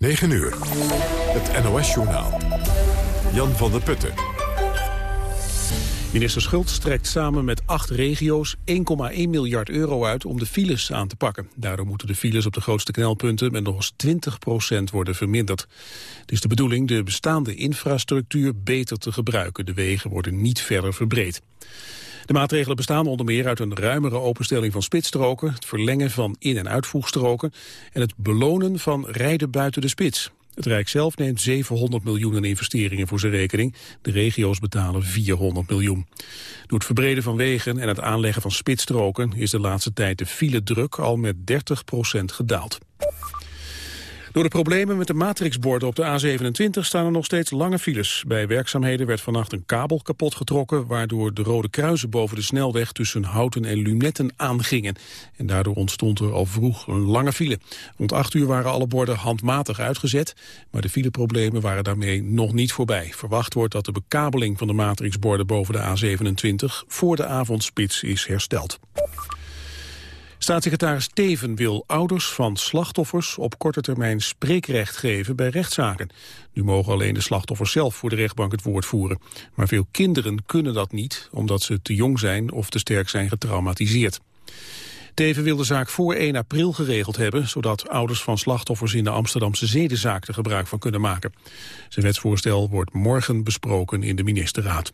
9 uur. Het NOS-journaal. Jan van der Putten. Minister Schultz trekt samen met acht regio's 1,1 miljard euro uit om de files aan te pakken. Daardoor moeten de files op de grootste knelpunten met nog eens 20% worden verminderd. Het is de bedoeling de bestaande infrastructuur beter te gebruiken. De wegen worden niet verder verbreed. De maatregelen bestaan onder meer uit een ruimere openstelling van spitsstroken, het verlengen van in- en uitvoegstroken en het belonen van rijden buiten de spits. Het Rijk zelf neemt 700 miljoen in investeringen voor zijn rekening. De regio's betalen 400 miljoen. Door het verbreden van wegen en het aanleggen van spitsstroken is de laatste tijd de file druk al met 30% gedaald. Door de problemen met de matrixborden op de A27 staan er nog steeds lange files. Bij werkzaamheden werd vannacht een kabel kapot getrokken... waardoor de rode kruisen boven de snelweg tussen Houten en Lunetten aangingen. En daardoor ontstond er al vroeg een lange file. Rond 8 uur waren alle borden handmatig uitgezet... maar de fileproblemen waren daarmee nog niet voorbij. Verwacht wordt dat de bekabeling van de matrixborden boven de A27... voor de avondspits is hersteld. Staatssecretaris Teven wil ouders van slachtoffers op korte termijn spreekrecht geven bij rechtszaken. Nu mogen alleen de slachtoffers zelf voor de rechtbank het woord voeren. Maar veel kinderen kunnen dat niet, omdat ze te jong zijn of te sterk zijn getraumatiseerd. Teven wil de zaak voor 1 april geregeld hebben... zodat ouders van slachtoffers in de Amsterdamse zedenzaak er gebruik van kunnen maken. Zijn wetsvoorstel wordt morgen besproken in de ministerraad.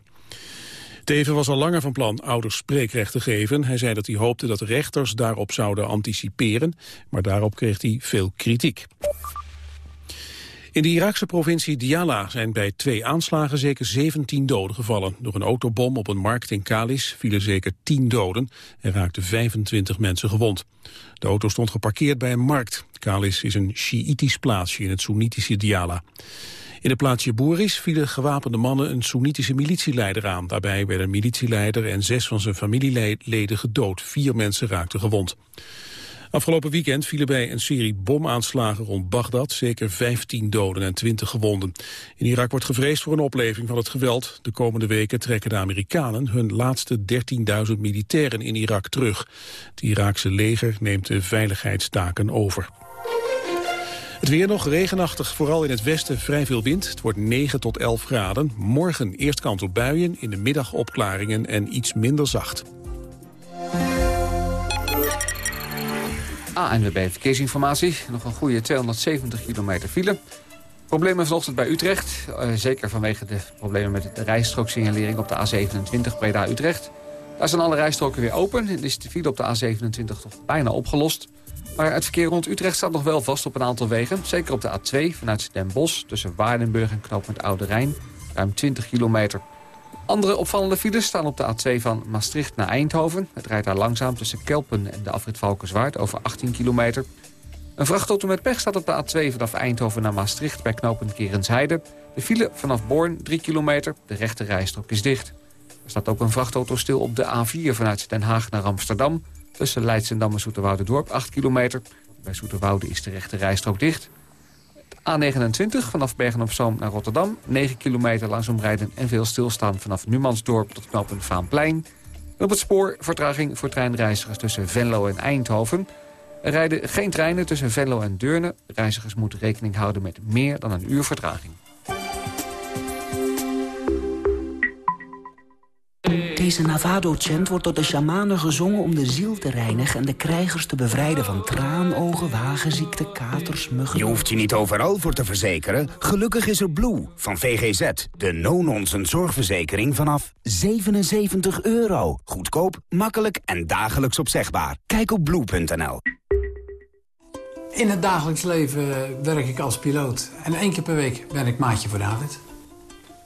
Teven was al langer van plan ouders spreekrecht te geven. Hij zei dat hij hoopte dat rechters daarop zouden anticiperen, maar daarop kreeg hij veel kritiek. In de Iraakse provincie Diyala zijn bij twee aanslagen zeker 17 doden gevallen. Door een autobom op een markt in Kalis vielen zeker 10 doden en raakten 25 mensen gewond. De auto stond geparkeerd bij een markt. Kalis is een Sjiïtisch plaatsje in het Soenitische Diyala. In het plaatsje Boeris vielen gewapende mannen een Soenitische militieleider aan. Daarbij werden militieleider en zes van zijn familieleden gedood. Vier mensen raakten gewond. Afgelopen weekend vielen bij een serie bomaanslagen rond Bagdad zeker 15 doden en 20 gewonden. In Irak wordt gevreesd voor een opleving van het geweld. De komende weken trekken de Amerikanen hun laatste 13.000 militairen in Irak terug. Het Iraakse leger neemt de veiligheidstaken over. Het weer nog regenachtig, vooral in het westen vrij veel wind. Het wordt 9 tot 11 graden. Morgen eerst kans op buien, in de middag opklaringen en iets minder zacht. ANWB Verkeersinformatie. Nog een goede 270 kilometer file. Problemen vanochtend bij Utrecht. Uh, zeker vanwege de problemen met de rijstrooksignalering op de A27 Breda-Utrecht. Daar zijn alle rijstroken weer open. En is de file op de A27 toch bijna opgelost. Maar het verkeer rond Utrecht staat nog wel vast op een aantal wegen. Zeker op de A2 vanuit Den Bosch tussen Waardenburg en knooppunt Oude Rijn. Ruim 20 kilometer. Andere opvallende files staan op de A2 van Maastricht naar Eindhoven. Het rijdt daar langzaam tussen Kelpen en de afrit Valkenswaard over 18 kilometer. Een vrachtauto met pech staat op de A2 vanaf Eindhoven naar Maastricht bij knooppunt Kerensheide. De file vanaf Born 3 kilometer. De rechte rijstrook is dicht. Er staat ook een vrachtauto stil op de A4 vanuit Den Haag naar Amsterdam. Tussen Leidsendam en Zoeterwoude-dorp 8 kilometer. Bij Zoeterwoude is de rechte rijstrook dicht. A29 vanaf Bergen-op-Zoom naar Rotterdam. 9 kilometer langzaam rijden en veel stilstaan vanaf Numansdorp tot knooppunt Vaanplein. Op het spoor vertraging voor treinreizigers tussen Venlo en Eindhoven. Er rijden geen treinen tussen Venlo en Deurne. Reizigers moeten rekening houden met meer dan een uur vertraging. Deze Navado-chant wordt door de shamanen gezongen om de ziel te reinigen... en de krijgers te bevrijden van traanogen, wagenziekte, katers, muggen... Je hoeft je niet overal voor te verzekeren. Gelukkig is er Blue van VGZ. De no-nonsense zorgverzekering vanaf 77 euro. Goedkoop, makkelijk en dagelijks opzegbaar. Kijk op blue.nl. In het dagelijks leven werk ik als piloot. En één keer per week ben ik maatje voor David.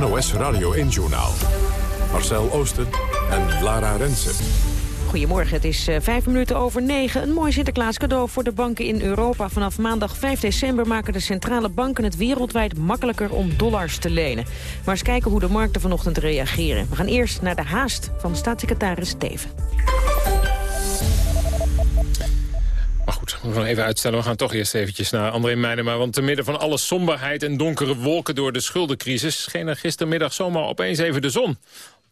NOS Radio 1-journaal. Marcel Oosten en Lara Rensen. Goedemorgen, het is uh, vijf minuten over negen. Een mooi Sinterklaas cadeau voor de banken in Europa. Vanaf maandag 5 december maken de centrale banken het wereldwijd makkelijker om dollars te lenen. Maar eens kijken hoe de markten vanochtend reageren. We gaan eerst naar de haast van staatssecretaris Steven. We gaan even uitstellen. We gaan toch eerst eventjes naar André Meijnema. Want te midden van alle somberheid en donkere wolken door de schuldencrisis... scheen er gistermiddag zomaar opeens even de zon.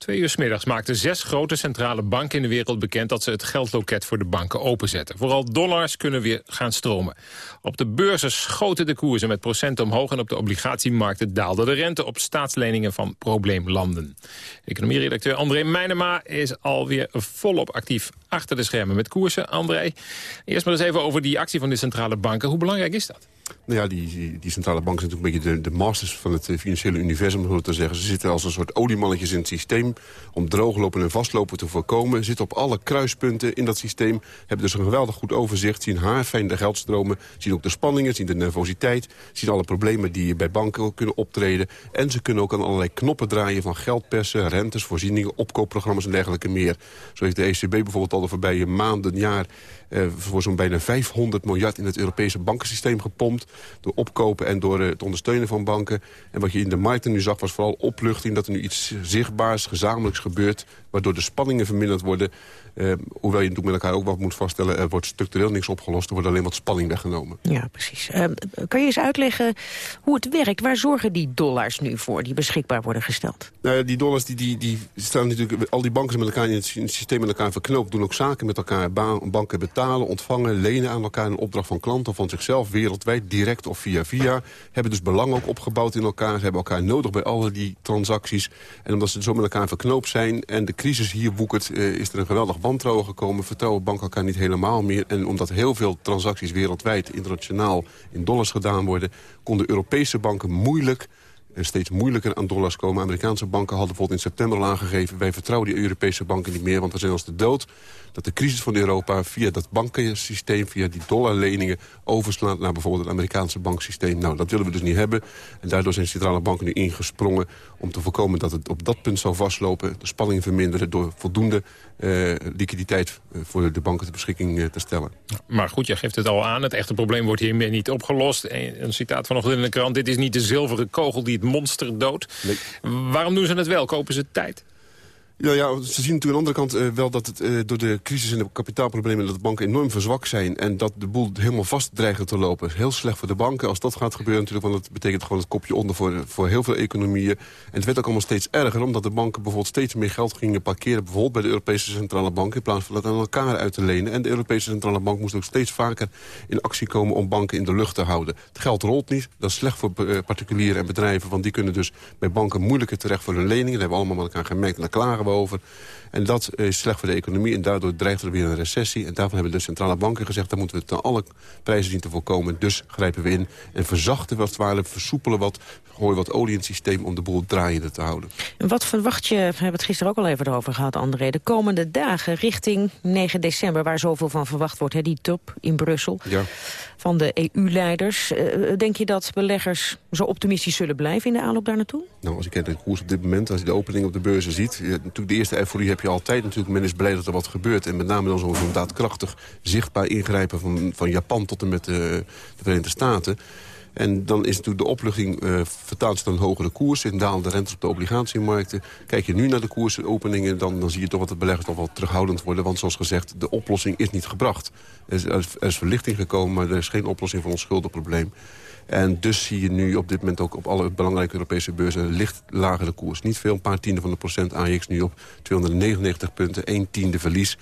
Twee uur s middags maakten zes grote centrale banken in de wereld bekend... dat ze het geldloket voor de banken openzetten. Vooral dollars kunnen weer gaan stromen. Op de beurzen schoten de koersen met procenten omhoog... en op de obligatiemarkten daalde de rente op staatsleningen van probleemlanden. Economieredacteur André Meijnema is alweer volop actief achter de schermen met koersen. André, eerst maar eens even over die actie van de centrale banken. Hoe belangrijk is dat? Nou ja, die, die centrale banken zijn natuurlijk een beetje de, de masters van het eh, financiële universum, om te zeggen. Ze zitten als een soort oliemannetjes in het systeem om drooglopen en vastlopen te voorkomen. Zitten op alle kruispunten in dat systeem, hebben dus een geweldig goed overzicht, zien haarfijn de geldstromen, zien ook de spanningen, zien de nervositeit, zien alle problemen die bij banken kunnen optreden. En ze kunnen ook aan allerlei knoppen draaien van geldpersen, rentes, voorzieningen, opkoopprogramma's en dergelijke meer. Zo heeft de ECB bijvoorbeeld al de voorbije maanden, jaar voor zo'n bijna 500 miljard in het Europese bankensysteem gepompt. Door opkopen en door eh, het ondersteunen van banken. En wat je in de markten nu zag was vooral opluchting dat er nu iets zichtbaars, gezamenlijks gebeurt. Waardoor de spanningen verminderd worden. Uh, hoewel je natuurlijk met elkaar ook wat moet vaststellen... er wordt structureel niks opgelost, er wordt alleen wat spanning weggenomen. Ja, precies. Uh, kan je eens uitleggen hoe het werkt? Waar zorgen die dollars nu voor die beschikbaar worden gesteld? Nou die dollars die, die, die staan natuurlijk... al die banken zijn met elkaar in het systeem met elkaar verknoopt... doen ook zaken met elkaar. Banken betalen, ontvangen, lenen aan elkaar... een opdracht van klanten van zichzelf wereldwijd, direct of via via. Hebben dus belang ook opgebouwd in elkaar. Hebben elkaar nodig bij alle die transacties. En omdat ze zo met elkaar verknoopt zijn... en de crisis hier woekert, uh, is er een geweldig wantrouwen gekomen. Vertrouwen banken elkaar niet helemaal meer. En omdat heel veel transacties wereldwijd, internationaal, in dollars gedaan worden... konden Europese banken moeilijk steeds moeilijker aan dollars komen. Amerikaanse banken hadden bijvoorbeeld in september al aangegeven... wij vertrouwen die Europese banken niet meer, want we zijn als de dood dat de crisis van Europa via dat bankensysteem... via die dollarleningen overslaat naar bijvoorbeeld het Amerikaanse banksysteem. Nou, dat willen we dus niet hebben. En daardoor zijn centrale banken nu ingesprongen om te voorkomen dat het op dat punt zou vastlopen. De spanningen verminderen door voldoende uh, liquiditeit eh, voor de banken ter beschikking uh, te stellen. Maar goed, je geeft het al aan. Het echte probleem wordt hiermee niet opgelost. Een citaat vanochtend in de krant. Dit is niet de zilveren kogel die het monster doodt. Nee. Waarom doen ze het wel? Kopen ze tijd? Ja, ja, ze zien natuurlijk aan de andere kant uh, wel dat het uh, door de crisis en de kapitaalproblemen... dat de banken enorm verzwakt zijn en dat de boel helemaal vast dreigen te lopen. Heel slecht voor de banken als dat gaat gebeuren natuurlijk... want dat betekent gewoon het kopje onder voor, voor heel veel economieën. En het werd ook allemaal steeds erger omdat de banken bijvoorbeeld steeds meer geld gingen parkeren... bijvoorbeeld bij de Europese Centrale Bank in plaats van dat aan elkaar uit te lenen. En de Europese Centrale Bank moest ook steeds vaker in actie komen om banken in de lucht te houden. Het geld rolt niet, dat is slecht voor uh, particulieren en bedrijven... want die kunnen dus bij banken moeilijker terecht voor hun leningen. Dat hebben we allemaal met elkaar gemerkt en daar klagen over... En dat is slecht voor de economie en daardoor dreigt er weer een recessie. En daarvan hebben de centrale banken gezegd... dat moeten we ten alle prijzen zien te voorkomen. Dus grijpen we in en verzachten wat ware, versoepelen wat... gooien wat olie in het systeem om de boel draaiende te houden. En wat verwacht je, we hebben het gisteren ook al even over gehad, André... de komende dagen richting 9 december, waar zoveel van verwacht wordt... Hè, die top in Brussel ja. van de EU-leiders. Uh, denk je dat beleggers zo optimistisch zullen blijven in de aanloop daar naartoe? Nou, als ik kijk naar de koers op dit moment, als je de opening op de beurzen ziet... Je, de eerste euforie heb je altijd natuurlijk. Men is blij dat er wat gebeurt. En met name dan zo'n zo daadkrachtig zichtbaar ingrijpen van, van Japan tot en met de, de Verenigde Staten. En dan is natuurlijk de opluchting uh, vertaald zich dan hogere koers... en daalde rentes op de obligatiemarkten. Kijk je nu naar de koersopeningen, dan, dan zie je toch dat de beleggers toch wel terughoudend worden. Want zoals gezegd, de oplossing is niet gebracht. Er is, er verlichting gekomen, maar er is geen oplossing van ons schuldenprobleem. En dus zie je nu op dit moment ook op alle belangrijke Europese beurzen... licht lagere koers. Niet veel, een paar tienden van de procent. AX nu op 299 punten, 1 tiende verlies.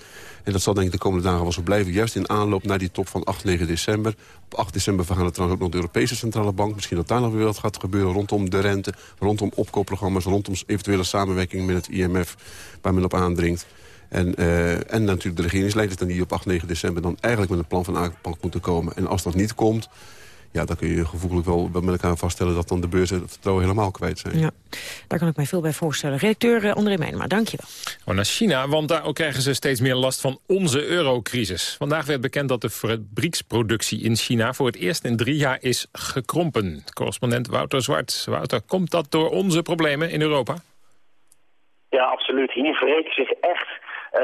En dat zal denk ik de komende dagen wel zo blijven. Juist in aanloop naar die top van 8, 9 december. Op 8 december vergaan trouwens ook nog de Europese Centrale Bank. Misschien dat daar nog weer wat gaat gebeuren rondom de rente... rondom opkoopprogramma's, rondom eventuele samenwerking met het IMF... waar men op aandringt. En, uh, en natuurlijk de regeringsleiders dan die op 8, 9 december... dan eigenlijk met een plan van aanpak moeten komen. En als dat niet komt, ja, dan kun je gevoeglijk wel met elkaar vaststellen... dat dan de beurzen het vertrouwen helemaal kwijt zijn. Ja, daar kan ik mij veel bij voorstellen. Redacteur uh, André Meijnema, dank je wel. Oh, naar China, want daar krijgen ze steeds meer last van onze eurocrisis. Vandaag werd bekend dat de fabrieksproductie in China... voor het eerst in drie jaar is gekrompen. Correspondent Wouter Zwart. Wouter, komt dat door onze problemen in Europa? Ja, absoluut. Hier wreekt zich echt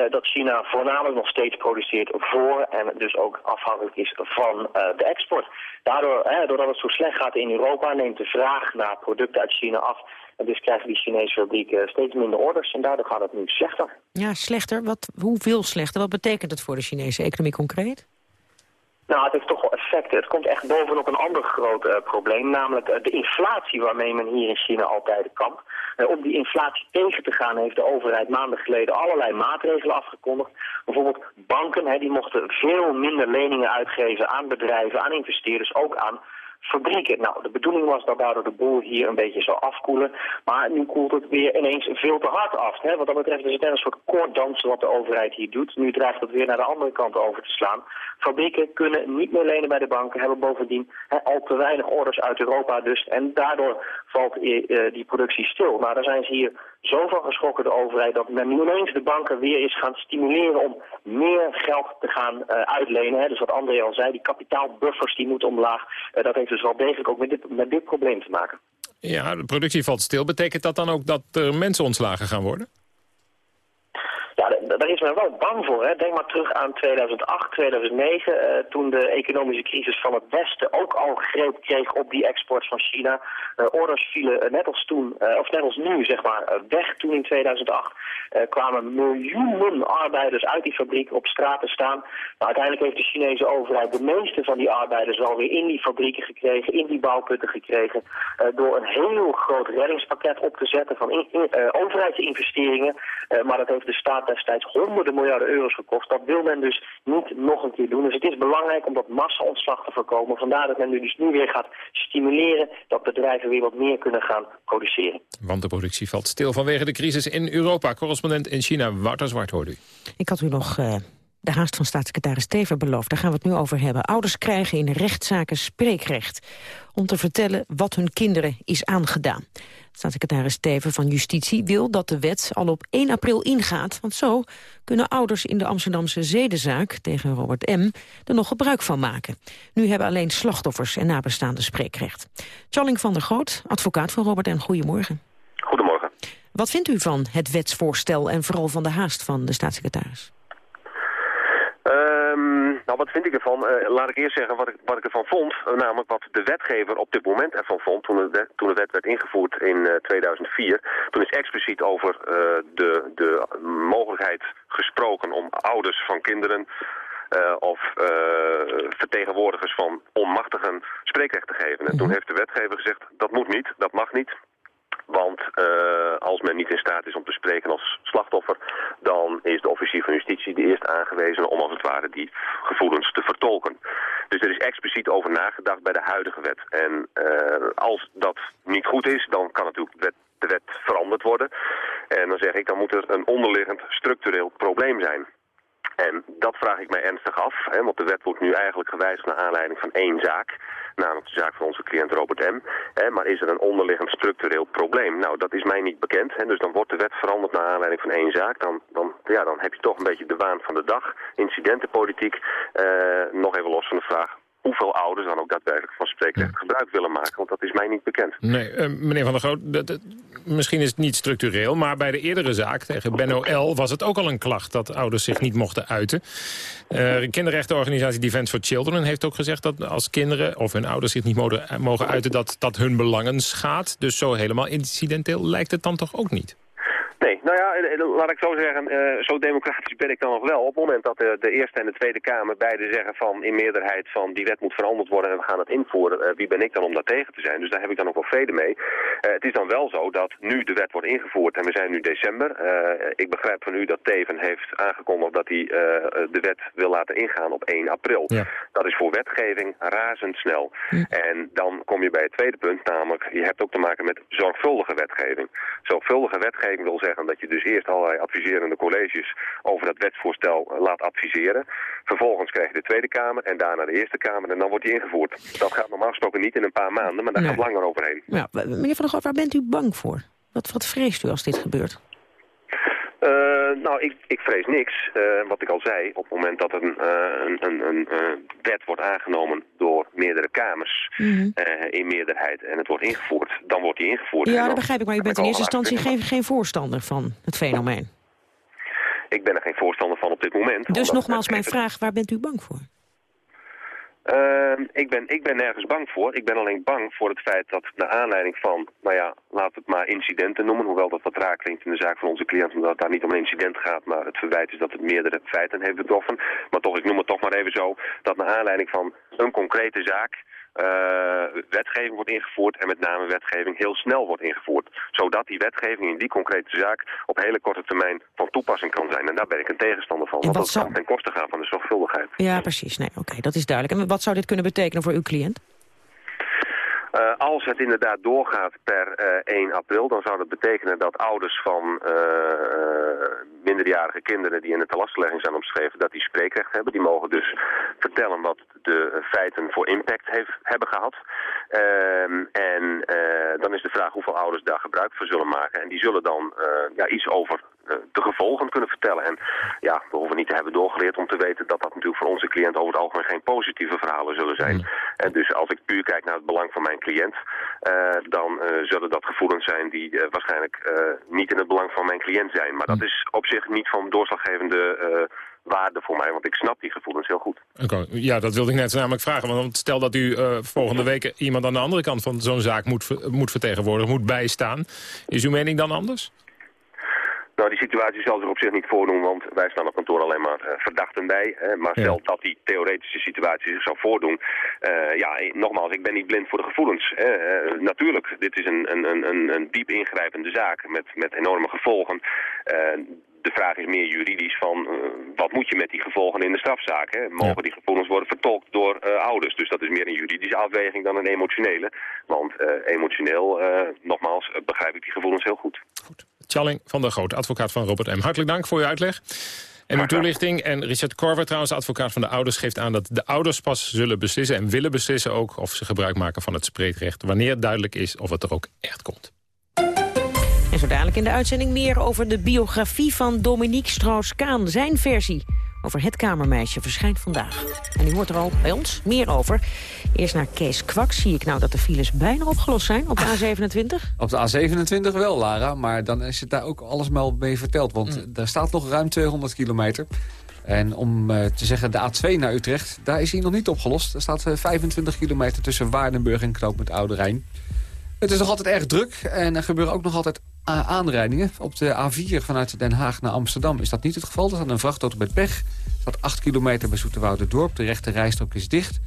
dat China voornamelijk nog steeds produceert voor en dus ook afhankelijk is van uh, de export. Daardoor, doordat het zo slecht gaat in Europa, neemt de vraag naar producten uit China af. En dus krijgen die Chinese fabrieken steeds minder orders en daardoor gaat het nu slechter. Ja, slechter? Wat, hoeveel slechter? Wat betekent het voor de Chinese economie concreet? Nou, het heeft toch wel effecten. Het komt echt bovenop een ander groot uh, probleem, namelijk uh, de inflatie waarmee men hier in China altijd kampt. Uh, om die inflatie tegen te gaan heeft de overheid maanden geleden allerlei maatregelen afgekondigd. Bijvoorbeeld banken, hè, die mochten veel minder leningen uitgeven aan bedrijven, aan investeerders, ook aan fabrieken. Nou, de bedoeling was dat daardoor de boel hier een beetje zou afkoelen. Maar nu koelt het weer ineens veel te hard af. Hè? Wat dat betreft is het een soort koorddansen wat de overheid hier doet. Nu dreigt het weer naar de andere kant over te slaan. Fabrieken kunnen niet meer lenen bij de banken, hebben bovendien al te weinig orders uit Europa dus. En daardoor valt uh, die productie stil. Nou, daar zijn ze hier zo van geschrokken, de overheid, dat men nu ineens de banken weer is gaan stimuleren om meer geld te gaan uh, uitlenen. Hè. Dus wat André al zei, die kapitaalbuffers die moeten omlaag. Uh, dat heeft dus wel degelijk ook met dit, met dit probleem te maken. Ja, de productie valt stil. Betekent dat dan ook dat er mensen ontslagen gaan worden? Ja, daar is men wel bang voor. Hè. Denk maar terug aan 2008, 2009, uh, toen de economische crisis van het Westen ook al greep kreeg op die export van China. Uh, orders vielen uh, net als toen, of net als nu, zeg maar, weg toen in 2008. kwamen miljoenen arbeiders uit die fabriek op straat te staan. Maar uiteindelijk heeft de Chinese overheid de meeste van die arbeiders wel weer in die fabrieken gekregen, in die bouwputten gekregen, door een heel groot reddingspakket op te zetten van in, overheidsinvesteringen. maar dat heeft de staat destijds honderden miljarden euro's gekost. Dat wil men dus niet nog een keer doen. Dus het is belangrijk om dat massa-ontslag te voorkomen. Vandaar dat men nu dus nu weer gaat stimuleren dat bedrijven weer wat meer kunnen gaan produceren. Want de productie valt stil vanwege de crisis in Europa. Correspondent in China, Wouter Zwart, hoort u. Ik had u nog... Uh de haast van staatssecretaris Tever beloofd. Daar gaan we het nu over hebben. Ouders krijgen in rechtszaken spreekrecht om te vertellen wat hun kinderen is aangedaan. Staatssecretaris Tever van Justitie wil dat de wet al op 1 april ingaat. Want zo kunnen ouders in de Amsterdamse zedenzaak tegen Robert M. er nog gebruik van maken. Nu hebben alleen slachtoffers en nabestaanden spreekrecht. Charling van der Groot, advocaat van Robert M. Goedemorgen. Goedemorgen. Wat vindt u van het wetsvoorstel en vooral van de haast van de staatssecretaris? Um, nou, wat vind ik ervan? Uh, laat ik eerst zeggen wat ik, wat ik ervan vond. Uh, namelijk wat de wetgever op dit moment ervan vond toen de, toen de wet werd ingevoerd in uh, 2004. Toen is expliciet over de, de mogelijkheid gesproken om ouders van kinderen... of vertegenwoordigers van onmachtigen spreekrecht te geven. En toen heeft de wetgever gezegd, dat moet niet, dat mag niet. Want uh, als men niet in staat is om te spreken als slachtoffer... dan is de officier van justitie de eerste aangewezen om als het ware die gevoelens te vertolken. Dus er is expliciet over nagedacht bij de huidige wet. En uh, als dat niet goed is, dan kan natuurlijk wet, de wet veranderd worden. En dan zeg ik, dan moet er een onderliggend structureel probleem zijn. En dat vraag ik mij ernstig af, hè, want de wet wordt nu eigenlijk gewijzigd naar aanleiding van één zaak namelijk de zaak van onze cliënt Robert M. Hè, maar is er een onderliggend structureel probleem? Nou, dat is mij niet bekend. Hè, dus dan wordt de wet veranderd naar aanleiding van één zaak. Dan, dan, ja, dan heb je toch een beetje de waan van de dag. Incidentenpolitiek. Uh, nog even los van de vraag hoeveel ouders dan ook daadwerkelijk van spreekrecht gebruik willen maken. Want dat is mij niet bekend. Nee, uh, meneer Van der Groot, dat, dat, misschien is het niet structureel... maar bij de eerdere zaak tegen Benno L. was het ook al een klacht... dat ouders zich niet mochten uiten. Uh, kinderrechtenorganisatie Defense for Children heeft ook gezegd... dat als kinderen of hun ouders zich niet mogen, mogen uiten... dat dat hun belangen schaadt. Dus zo helemaal incidenteel lijkt het dan toch ook niet? Nee, nou ja, laat ik zo zeggen, uh, zo democratisch ben ik dan nog wel. Op het moment dat de, de, Eerste en de Tweede Kamer beide zeggen van in meerderheid van die wet moet veranderd worden en we gaan het invoeren, uh, wie ben ik dan om daar tegen te zijn? Dus daar heb ik dan ook wel vrede mee. het is dan wel zo dat nu de wet wordt ingevoerd en we zijn nu december. ik begrijp van u dat Teven heeft aangekondigd dat hij de wet wil laten ingaan op 1 april. Ja. Dat is voor wetgeving razendsnel. Hm. En dan kom je bij het tweede punt, namelijk je hebt ook te maken met zorgvuldige wetgeving. Zorgvuldige wetgeving wil zeggen dat je dus eerst allerlei adviserende colleges over dat wetsvoorstel laat adviseren. Vervolgens krijg je de Tweede Kamer en daarna de Eerste Kamer en dan wordt die ingevoerd. Dat gaat normaal gesproken niet in een paar maanden, maar daar gaat langer overheen. Ja, meneer Van der Goot, waar bent u bang voor? Wat, wat vreest u als dit gebeurt? Uh, nou, ik, ik vrees niks. Uh, wat ik al zei, op het moment dat een, uh, een, een, een wet wordt aangenomen door meerdere kamers mm in meerderheid en het wordt ingevoerd, dan wordt die ingevoerd. Ja, dat begrijp ik, maar u bent in eerste instantie geen, geen voorstander van het fenomeen. Ik ben er geen voorstander van op dit moment. Dus nogmaals mijn vraag, waar bent u bang voor? Uh, ik, ben, ik ben nergens bang voor. Ik ben alleen bang voor het feit dat naar aanleiding van, nou ja, we het maar incidenten noemen, hoewel dat wat raar klinkt in de zaak van onze cliënt, omdat het daar niet om een incident gaat, maar het verwijt is dat het meerdere feiten heeft betroffen. Maar toch, ik noem het toch maar even zo, dat naar aanleiding van een concrete zaak wetgeving wordt ingevoerd en met name wetgeving heel snel wordt ingevoerd. Zodat die wetgeving in die concrete zaak op hele korte termijn van toepassing kan zijn. En daar ben ik een tegenstander van, want dat zou... kan ten koste gaan van de zorgvuldigheid. Ja, precies. Nee, Oké, dat is duidelijk. En wat zou dit kunnen betekenen voor uw cliënt? Uh, als het inderdaad doorgaat per uh, eh, 1 april, dan zou dat betekenen dat ouders van uh, minderjarige kinderen die in de telastlegging zijn omschreven, dat die spreekrecht hebben. Die mogen dus vertellen wat de feiten voor impact heeft, hebben gehad. Ehm, en dan is de vraag hoeveel ouders daar gebruik van zullen maken. En die zullen dan ja, iets over de gevolgen kunnen vertellen. En ja, we hoeven niet te hebben doorgeleerd om te weten dat dat natuurlijk voor onze cliënt over het algemeen geen positieve verhalen zullen zijn. Mm. En dus als ik puur kijk naar het belang van mijn cliënt, uh, dan uh, zullen dat gevoelens zijn die uh, waarschijnlijk niet in het belang van mijn cliënt zijn. Maar dat mm. is op zich niet van doorslaggevende waarde voor mij, want ik snap die gevoelens heel goed. Okay. Ja, dat wilde ik net namelijk vragen. Want stel dat u volgende week iemand aan de andere kant van zo'n zaak moet, moet vertegenwoordigen, moet bijstaan. Is uw mening dan anders? Nou, die situatie zal zich op zich niet voordoen, want wij staan op kantoor alleen maar uh, verdachten bij. Hè. Maar stel dat die theoretische situatie zich zou voordoen. Uh, ja, nogmaals, ik ben niet blind voor de gevoelens. Uh, natuurlijk, dit is een, een, een, een diep ingrijpende zaak met, met enorme gevolgen de vraag is meer juridisch van uh, wat moet je met die gevolgen in de strafzaak. Hè? Mogen die gevoelens worden vertolkt door uh, ouders? Dus dat is meer een juridische afweging dan een emotionele. Want uh, emotioneel, nogmaals, begrijp ik die gevoelens heel goed. Goed. Tjalling van der Groot, advocaat van Robert M. Hartelijk dank voor uw uitleg. En uw toelichting. En Richard Korver, trouwens, advocaat van de ouders, geeft aan dat de ouders pas zullen beslissen en willen beslissen ook of ze gebruik maken van het spreekrecht. Wanneer duidelijk is of het er ook echt komt. En zo dadelijk in de uitzending meer over de biografie van Dominique Strauss-Kaan. Zijn versie over het kamermeisje verschijnt vandaag. En u hoort er al bij ons meer over. Eerst naar Kees Kwak. Zie ik nou dat de files bijna opgelost zijn op de A27? Op de A27 wel, Lara. Maar dan is het daar ook alles wel mee verteld. Want mm. daar staat nog ruim 200 kilometer. En om uh, te zeggen de A2 naar Utrecht, daar is hij nog niet opgelost. Er staat 25 eh, kilometer tussen Waardenburg en Knoop met Oude Rijn. Het is nog altijd erg druk en er gebeuren ook nog altijd aanrijdingen. Op de A4 vanuit Den Haag naar Amsterdam is dat niet het geval. Er staat een vrachtauto met pech. Er staat 8 kilometer bij Dorp. De rechte rijstrook is dicht.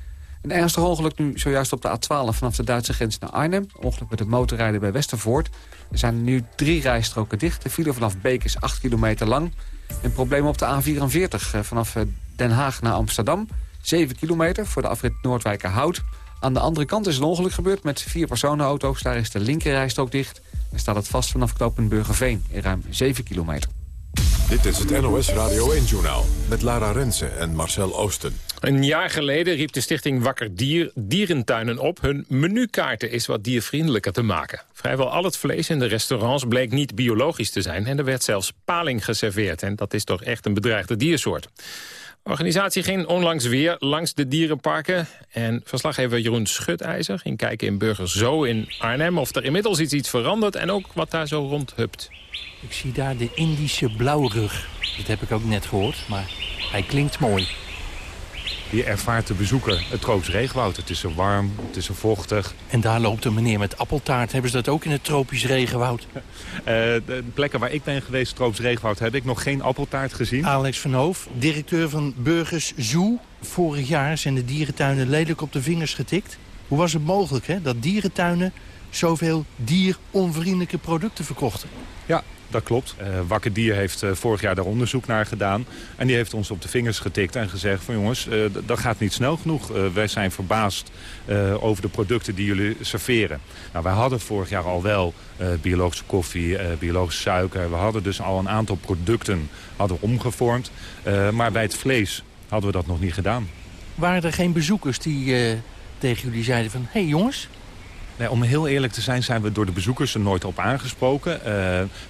Een ernstig ongeluk nu zojuist op de A12 vanaf de Duitse grens naar Arnhem. Ongeluk met de motorrijder bij Westervoort. Er zijn nu drie rijstroken dicht. De file vanaf Beek is 8 kilometer lang. Een probleem op de A44 eh, vanaf eh, Den Haag naar Amsterdam. 7 kilometer voor de afrit Noordwijkerhout. Aan de andere kant is een ongeluk gebeurd met vier personenauto's. Daar is de linkerrijstrook dicht. En staat het vast vanaf knooppunt Burgerveen in ruim 7 kilometer. Dit is het NOS Radio 1-journaal met Lara Rensen en Marcel Oosten. Een jaar geleden riep de stichting Wakker Dier dierentuinen op... hun menukaarten is wat diervriendelijker te maken. Vrijwel al het vlees in de restaurants bleek niet biologisch te zijn... en er werd zelfs paling geserveerd. En dat is toch echt een bedreigde diersoort. Organisatie ging onlangs weer langs de dierenparken. En verslaggever Jeroen Schutijzer ging kijken in Burgers Zo in Arnhem... of er inmiddels iets, iets verandert en ook wat daar zo rondhupt. Ik zie daar de Indische blauwrug. Dat heb ik ook net gehoord, maar hij klinkt mooi. Je ervaart de bezoeker het tropisch regenwoud. Het is zo warm, het is zo vochtig. En daar loopt een meneer met appeltaart. Hebben ze dat ook in het tropisch regenwoud? Uh, de plekken waar ik ben geweest, tropisch regenwoud, heb ik nog geen appeltaart gezien. Alex van Hoof, directeur van Burgers Zoo. Vorig jaar zijn de dierentuinen lelijk op de vingers getikt. Hoe was het mogelijk hè, dat dierentuinen zoveel dieronvriendelijke producten verkochten? Ja, dat klopt. Uh, Wakker Dier heeft uh, vorig jaar daar onderzoek naar gedaan. En die heeft ons op de vingers getikt en gezegd van jongens, uh, dat gaat niet snel genoeg. wij zijn verbaasd over de producten die jullie serveren. Nou, wij hadden vorig jaar al wel biologische koffie, biologische suiker. We hadden dus al een aantal producten hadden omgevormd. maar bij het vlees hadden we dat nog niet gedaan. Waren er geen bezoekers die tegen jullie zeiden van... hé hey jongens, Nee, om heel eerlijk te zijn zijn we door de bezoekers er nooit op aangesproken. Uh,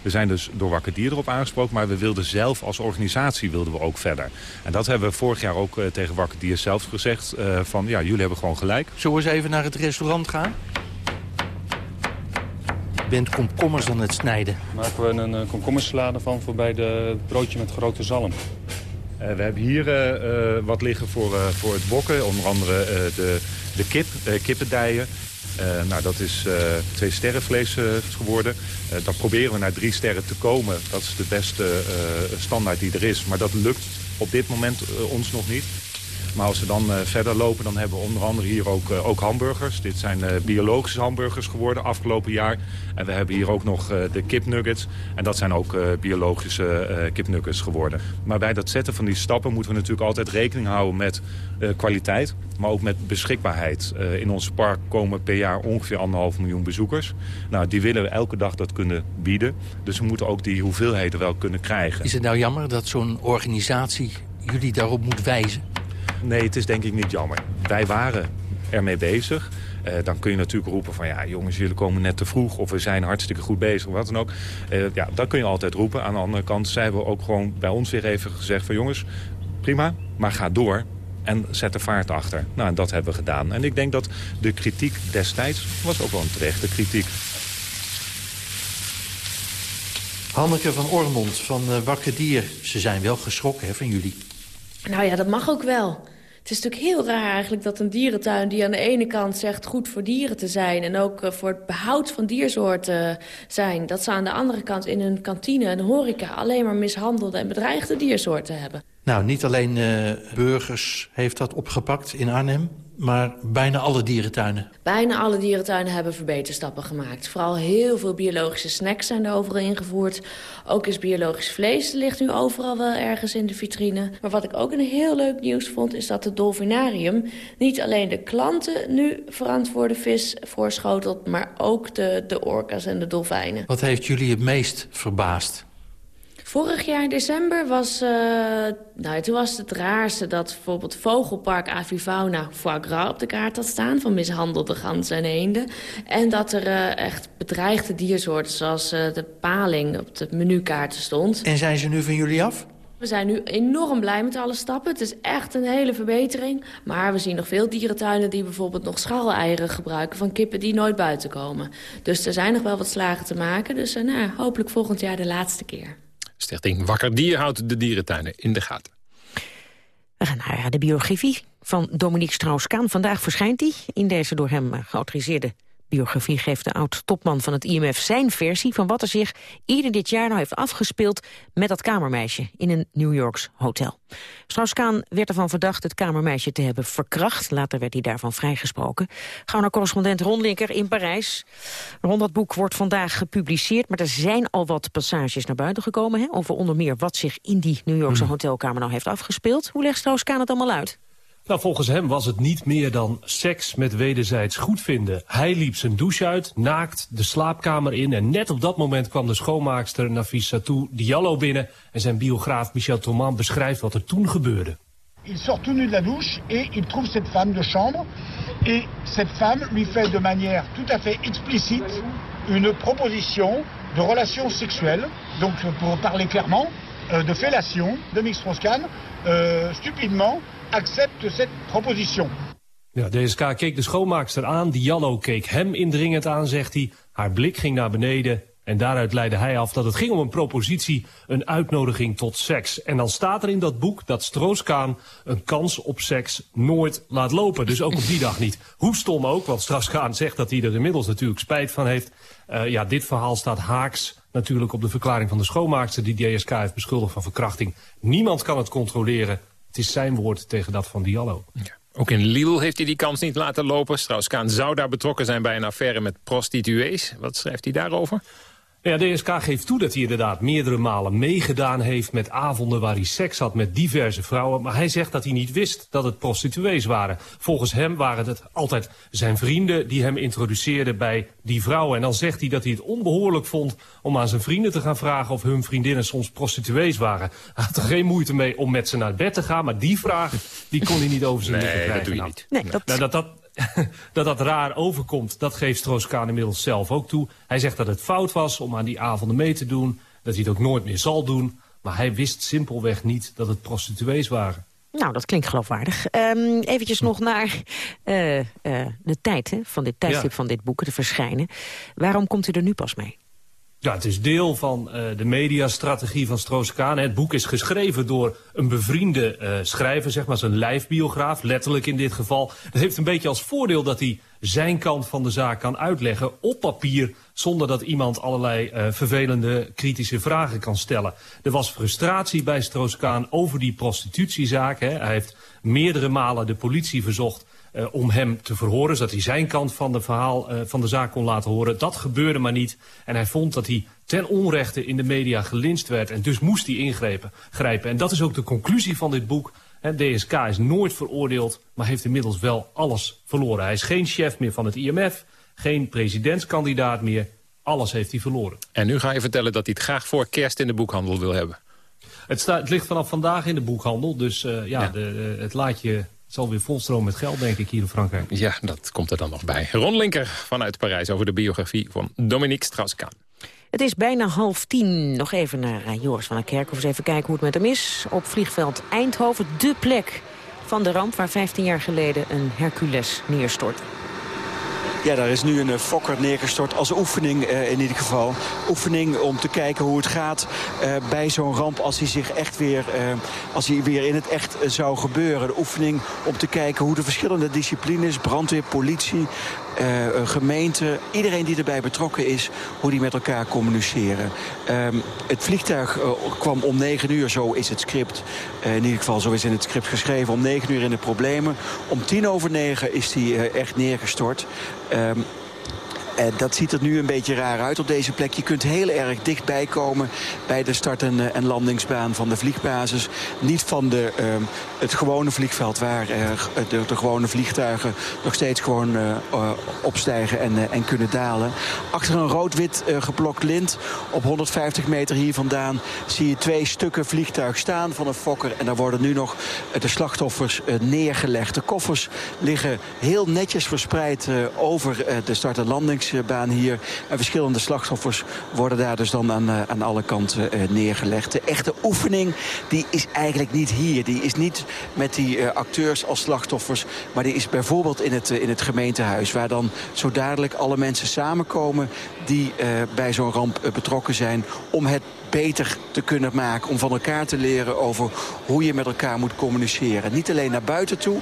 we zijn dus door Wakker Dier erop aangesproken. Maar we wilden zelf als organisatie wilden we ook verder. En dat hebben we vorig jaar ook uh, tegen Wakker Dier zelf gezegd. Uh, van ja, jullie hebben gewoon gelijk. Zullen we eens even naar het restaurant gaan? Je bent komkommers aan het snijden. Maken we een komkommersalade van voor bij de broodje met grote zalm. we hebben hier wat liggen voor, voor het bokken. Onder andere de, de kip, kippendijen. Uh, nou, dat is uh, twee sterren vlees uh, geworden. dan proberen we naar drie sterren te komen. Dat is de beste standaard die er is. Maar dat lukt op dit moment ons nog niet. Maar als we dan verder lopen, dan hebben we onder andere hier ook, ook hamburgers. Dit zijn biologische hamburgers geworden afgelopen jaar. En we hebben hier ook nog de kipnuggets. En dat zijn ook biologische kipnuggets geworden. Maar bij dat zetten van die stappen moeten we natuurlijk altijd rekening houden met kwaliteit maar ook met beschikbaarheid. In ons park komen per jaar ongeveer anderhalf miljoen bezoekers. Nou, die willen we elke dag dat kunnen bieden. Dus we moeten ook die hoeveelheden wel kunnen krijgen. Is het nou jammer dat zo'n organisatie jullie daarop moet wijzen? Nee, het is denk ik niet jammer. Wij waren ermee bezig. Uh, dan kun je natuurlijk roepen van ja jongens, jullie komen net te vroeg... of we zijn hartstikke goed bezig, of wat dan ook. Uh, ja, dat kun je altijd roepen. Aan de andere kant zijn we ook gewoon bij ons weer even gezegd van jongens, prima, maar ga door en zet de vaart achter. Nou, en dat hebben we gedaan. En ik denk dat de kritiek destijds was ook wel een terechte kritiek. Hanneke van Ormond van uh, Wakker Dier. Ze zijn wel geschrokken hè, van jullie. Nou ja, dat mag ook wel. Het is natuurlijk heel raar eigenlijk dat een dierentuin die aan de ene kant zegt goed voor dieren te zijn... en ook uh, voor het behoud van diersoorten zijn... dat ze aan de andere kant in een kantine en horeca alleen maar mishandelde en bedreigde diersoorten hebben. Nou, niet alleen uh, Burgers heeft dat opgepakt in Arnhem... maar bijna alle dierentuinen. Bijna alle dierentuinen hebben verbeterstappen gemaakt. Vooral heel veel biologische snacks zijn er overal ingevoerd. Ook is biologisch vlees ligt nu overal wel ergens in de vitrine. Maar wat ik ook een heel leuk nieuws vond... is dat het Dolfinarium niet alleen de klanten nu verantwoorde vis voorschotelt... maar ook de, de orka's en de dolfijnen. Wat heeft jullie het meest verbaasd? Vorig jaar in december was, uh, nou, toen was het raarste dat bijvoorbeeld Vogelpark Avifauna foie gras op de kaart had staan van mishandelde ganzen en eenden. En dat er uh, echt bedreigde diersoorten zoals uh, de paling op de menukaarten stond. En zijn ze nu van jullie af? We zijn nu enorm blij met alle stappen. Het is echt een hele verbetering. Maar we zien nog veel dierentuinen die bijvoorbeeld nog schaleieren gebruiken... van kippen die nooit buiten komen. Dus er zijn nog wel wat slagen te maken. Dus nou, hopelijk volgend jaar de laatste keer. Stichting Wakker Dier houdt de dierentuinen in de gaten. We gaan naar de biografie van Dominique Strauss-Kaan. Vandaag verschijnt hij in deze door hem geautoriseerde biografie geeft de oud-topman van het IMF zijn versie... van wat er zich eerder dit jaar nou heeft afgespeeld met dat kamermeisje in een New Yorks hotel. Strauss-Kaan werd ervan verdacht het kamermeisje te hebben verkracht. Later werd hij daarvan vrijgesproken. Gaan naar correspondent Ron Linker in Parijs. Ron, dat boek wordt vandaag gepubliceerd... maar er zijn al wat passages naar buiten gekomen... Hè, over onder meer wat zich in die New Yorkse hmm. hotelkamer nou heeft afgespeeld. Hoe legt Strauss-Kaan het allemaal uit? Nou, volgens hem was het niet meer dan seks met wederzijds goedvinden. Hij liep zijn douche uit, naakt, de slaapkamer in... en net op dat moment kwam de schoonmaakster Nafissatou Diallo binnen... en zijn biograaf Michel Thoman beschrijft wat er toen gebeurde. Il sort tout nu de la douche et il trouve cette femme de chambre. Et cette femme lui fait de manière tout à fait explicite une proposition de relation sexuelle. Donc, pour parler clairement, euh, de fellation de Mix Strauss-Kahn, euh, stupidement accepte cette proposition. Ja, DSK keek de schoonmaakster aan. Diallo keek hem indringend aan, zegt hij. Haar blik ging naar beneden. En daaruit leidde hij af dat het ging om een propositie, een uitnodiging tot seks. En dan staat er in dat boek dat Strooskaan een kans op seks nooit laat lopen. Dus ook op die dag niet. Hoe stom ook, want Strooskaan zegt dat hij er inmiddels natuurlijk spijt van heeft. Uh, ja, dit verhaal staat haaks natuurlijk op de verklaring van de schoonmaakster... die DSK heeft beschuldigd van verkrachting. Niemand kan het controleren. Is zijn woord tegen dat van Diallo. Ook in Lille heeft hij die kans niet laten lopen. Strauss-Kaan zou daar betrokken zijn bij een affaire met prostituees. Wat schrijft hij daarover? Ja, DSK geeft toe dat hij inderdaad meerdere malen meegedaan heeft met avonden waar hij seks had met diverse vrouwen. Maar hij zegt dat hij niet wist dat het prostituees waren. Volgens hem waren het altijd zijn vrienden die hem introduceerden bij die vrouwen. En dan zegt hij dat hij het onbehoorlijk vond om aan zijn vrienden te gaan vragen of hun vriendinnen soms prostituees waren. Hij had er geen moeite mee om met ze naar bed te gaan, maar die vraag die kon hij niet over zijn lippen krijgen. dat doe je Nou, niet. Nee, dat... nou, dat, dat, dat dat raar overkomt, dat geeft Stroos-Kaan inmiddels zelf ook toe. Hij zegt dat het fout was om aan die avonden mee te doen. Dat hij het ook nooit meer zal doen. Maar hij wist simpelweg niet dat het prostituees waren. Nou, dat klinkt geloofwaardig. Ehm eventjes nog naar eh, eh, de tijd hè, van dit tijdstip Ja. van dit boek te verschijnen. Waarom komt u er nu pas mee? Ja, het is deel van eh, de mediastrategie van Stroos-Kaan. Het boek is geschreven door een bevriende eh, schrijver, zeg maar zijn lijfbiograaf, letterlijk in dit geval. Dat heeft een beetje als voordeel dat hij zijn kant van de zaak kan uitleggen op papier, zonder dat iemand allerlei eh, vervelende kritische vragen kan stellen. Er was frustratie bij Stroos-Kaan over die prostitutiezaak. Hè. Hij heeft meerdere malen de politie verzocht eh, om hem te verhoren, zodat hij zijn kant van de, verhaal, eh, van de zaak kon laten horen. Dat gebeurde maar niet. En hij vond dat hij ten onrechte in de media gelinst werd. En dus moest hij ingrijpen. Grijpen. En dat is ook de conclusie van dit boek. DSK is nooit veroordeeld, maar heeft inmiddels wel alles verloren. Hij is geen chef meer van het IMF, geen presidentskandidaat meer. Alles heeft hij verloren. En nu ga je vertellen dat hij het graag voor kerst in de boekhandel wil hebben. Het, staat, het ligt vanaf vandaag in de boekhandel, dus eh, ja, Ja. De, eh, het zal weer volstroom met geld, denk ik, hier in Frankrijk. Ja, dat komt er dan nog bij. Ron Linker vanuit Parijs over de biografie van Dominique Strauss-Kaan. Het is bijna half tien. Nog even naar eh, Joris van der Kerkhoff. Eens even kijken hoe het met hem is. Op vliegveld Eindhoven, de plek van de ramp... waar 15 jaar geleden een Hercules neerstortte. Ja, daar is nu een eh, fokker neergestort als oefening eh, in ieder geval. Oefening om te kijken hoe het gaat eh, bij zo'n ramp als hij zich echt weer, als hij weer in het echt zou gebeuren. De oefening om te kijken hoe de verschillende disciplines, brandweer, politie, eh, gemeente, iedereen die erbij betrokken is, hoe die met elkaar communiceren. Ehm, het vliegtuig eh, kwam om 9 uur, zo is het script, eh, in ieder geval zo is in het script geschreven, om 9 uur in de problemen. Om tien over negen is die echt neergestort. Ehm, eh, dat ziet er nu een beetje raar uit op deze plek. Je kunt heel erg dichtbij komen bij de start- en, eh, en landingsbaan van de vliegbasis. Niet van de, ehm, het gewone vliegveld waar eh, g- de, de gewone vliegtuigen nog steeds gewoon eh, eh, opstijgen en, eh, en kunnen dalen. Achter een rood-wit eh, geblokt lint op 150 meter hier vandaan zie je twee stukken vliegtuig staan van een fokker. En daar worden nu nog eh, de slachtoffers eh, neergelegd. De koffers liggen heel netjes verspreid eh, over eh, de start- en landingsbaan hier. En verschillende slachtoffers worden daar dus dan aan, eh, aan alle kanten eh, neergelegd. De echte oefening die is eigenlijk niet hier. Die is niet met die eh, acteurs als slachtoffers. Maar die is bijvoorbeeld in het, eh, in het gemeentehuis. Waar dan zo dadelijk alle mensen samenkomen die eh, bij zo'n ramp eh, betrokken zijn. Om het beter te kunnen maken. Om van elkaar te leren over hoe je met elkaar moet communiceren. Niet alleen naar buiten toe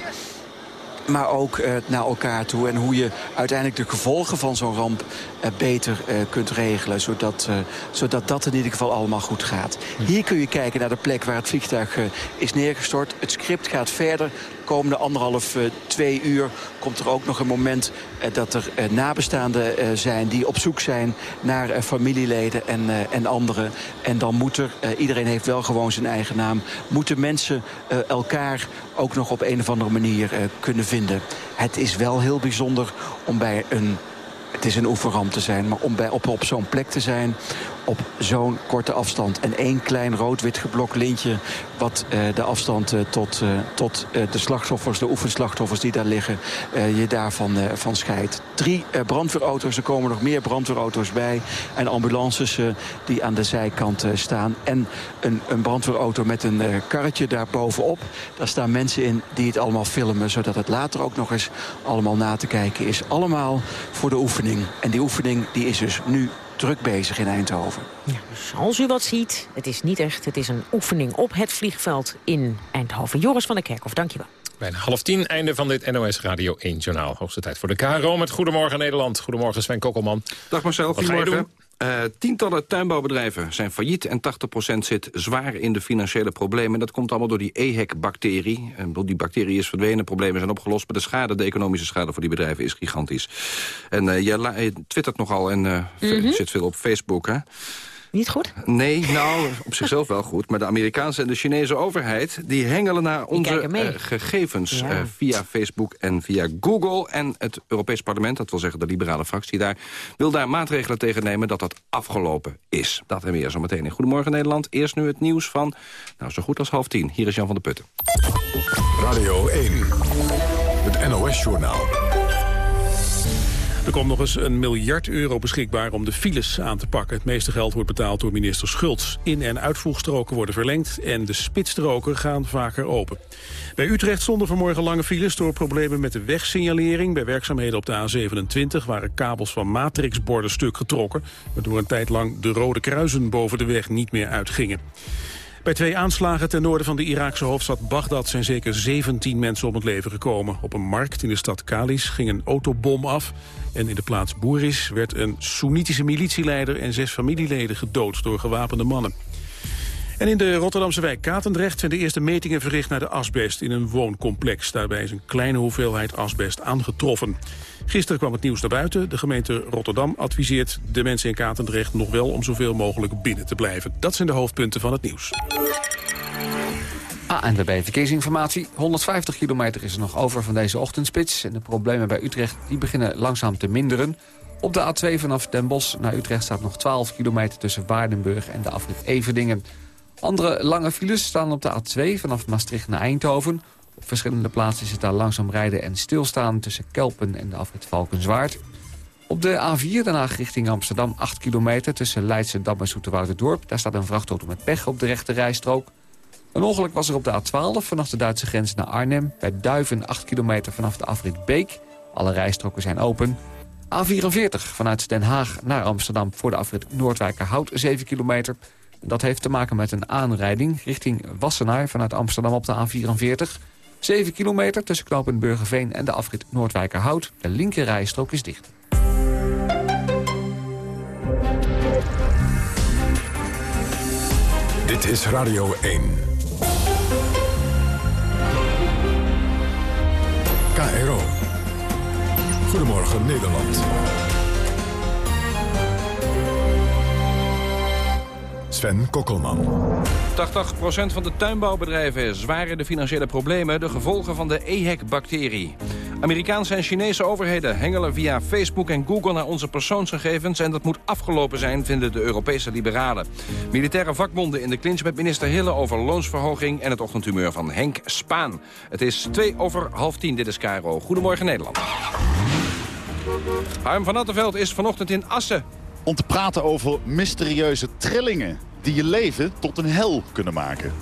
maar ook eh, naar elkaar toe. En hoe je uiteindelijk de gevolgen van zo'n ramp eh, beter eh, kunt regelen. Zodat, zodat dat in ieder geval allemaal goed gaat. Hier kun je kijken naar de plek waar het vliegtuig is neergestort. Het script gaat verder. De komende anderhalf, eh, twee uur komt er ook nog een moment... eh, dat er eh, nabestaanden zijn die op zoek zijn naar familieleden en, en anderen. En dan moet er, iedereen heeft wel gewoon zijn eigen naam... moeten mensen elkaar ook nog op een of andere manier kunnen vinden. Het is wel heel bijzonder om bij een... Het is een oefenramp te zijn, maar om bij, op, op zo'n plek te zijn... op zo'n korte afstand. En één klein rood-wit geblokt lintje... wat eh, de afstand eh, tot, eh, tot de slachtoffers, de oefenslachtoffers die daar liggen... je daarvan van scheidt. Drie brandweerauto's, er komen nog meer brandweerauto's bij... en ambulances die aan de zijkant staan. En een, een brandweerauto met een karretje daar bovenop. Daar staan mensen in die het allemaal filmen... zodat het later ook nog eens allemaal na te kijken is. Allemaal voor de oefening. En die oefening die is dus nu druk bezig in Eindhoven. Dus als u wat ziet, het is niet echt, het is een oefening op het vliegveld in Eindhoven. Joris van der Kerkhoff, dankjewel. Bijna half tien, einde van dit NOS Radio 1 journaal. Hoogste tijd voor de KRO met Goedemorgen Nederland. Goedemorgen Sven Kokkelman. Dag Marcel, Wat ga je goedemorgen. Uh, tientallen tuinbouwbedrijven zijn failliet en 80% zit zwaar in de financiële problemen. En dat komt allemaal door die EHEC-bacterie. Die bacterie is verdwenen, problemen zijn opgelost. Maar de schade, de economische schade voor die bedrijven is gigantisch. En uh, jij twittert nogal en uh, mm zit veel op Facebook, hè? Niet goed? Nee, nou, op zichzelf wel goed. Maar de Amerikaanse en de Chinese overheid... die hengelen naar onze uh, gegevens ja. uh, via Facebook en via Google. En het Europees Parlement, dat wil zeggen de liberale fractie daar... wil daar maatregelen tegen nemen dat dat afgelopen is. Dat hebben we hier zo meteen in Goedemorgen Nederland. Eerst nu het nieuws van, nou, zo goed als half tien. Hier is Jan van der Putten. Radio 1, het NOS-journaal. Er komt nog eens een miljard euro beschikbaar om de files aan te pakken. Het meeste geld wordt betaald door minister Schultz. In- en uitvoegstroken worden verlengd en de spitsstroken gaan vaker open. Bij Utrecht stonden vanmorgen lange files door problemen met de wegsignalering. Bij werkzaamheden op de A27 waren kabels van matrixborden stuk getrokken... waardoor een tijd lang de rode kruisen boven de weg niet meer uitgingen. Bij twee aanslagen ten noorden van de Iraakse hoofdstad Bagdad... zijn zeker 17 mensen om het leven gekomen. Op een markt in de stad Kalis ging een autobom af... en in de plaats Boeris werd een Soenitische militieleider... en zes familieleden gedood door gewapende mannen. En in de Rotterdamse wijk Katendrecht zijn de eerste metingen verricht naar de asbest in een wooncomplex. Daarbij is een kleine hoeveelheid asbest aangetroffen. Gisteren kwam het nieuws naar buiten. De gemeente Rotterdam adviseert de mensen in Katendrecht nog wel om zoveel mogelijk binnen te blijven. Dat zijn de hoofdpunten van het nieuws. ANWB Verkeersinformatie. 150 kilometer is er nog over van deze ochtendspits. En de problemen bij Utrecht die beginnen langzaam te minderen. Op de A2 vanaf Den Bosch naar Utrecht staat nog 12 kilometer tussen Waardenburg en de afrit Everdingen. Andere lange files staan op de A2 vanaf Maastricht naar Eindhoven. Op verschillende plaatsen het daar langzaam rijden en stilstaan... tussen Kelpen en de afrit Valkenswaard. Op de A4 daarna richting Amsterdam 8 kilometer... tussen Leidschendam en Zoeterwouderdorp. Daar staat een vrachtauto met pech op de rechte rijstrook. Een ongeluk was er op de A12 vanaf de Duitse grens naar Arnhem. Bij Duiven 8 kilometer vanaf de afrit Beek. Alle rijstroken zijn open. A44 vanuit Den Haag naar Amsterdam voor de afrit Noordwijkerhout 7 kilometer... Dat heeft te maken met een aanrijding richting Wassenaar vanuit Amsterdam op de A44. 7 kilometer tussen knooppunt Burgerveen en de afrit Noordwijkerhout. De linkerrijstrook is dicht. Dit is Radio 1. KRO. Goedemorgen Nederland. Sven Kokkelman. 80% van de tuinbouwbedrijven zwaar in de financiële problemen... de gevolgen van de EHEC-bacterie. Amerikaanse en Chinese overheden hengelen via Facebook en Google naar onze persoonsgegevens... en dat moet afgelopen zijn, vinden de Europese liberalen. Militaire vakbonden in de clinch met minister Hille over loonsverhoging... en het ochtendhumeur van Henk Spaan. Het is twee over half tien, dit is Caro. Goedemorgen Nederland. Harm van Attenveld is vanochtend in Assen om te praten over mysterieuze trillingen die je leven tot een hel kunnen maken.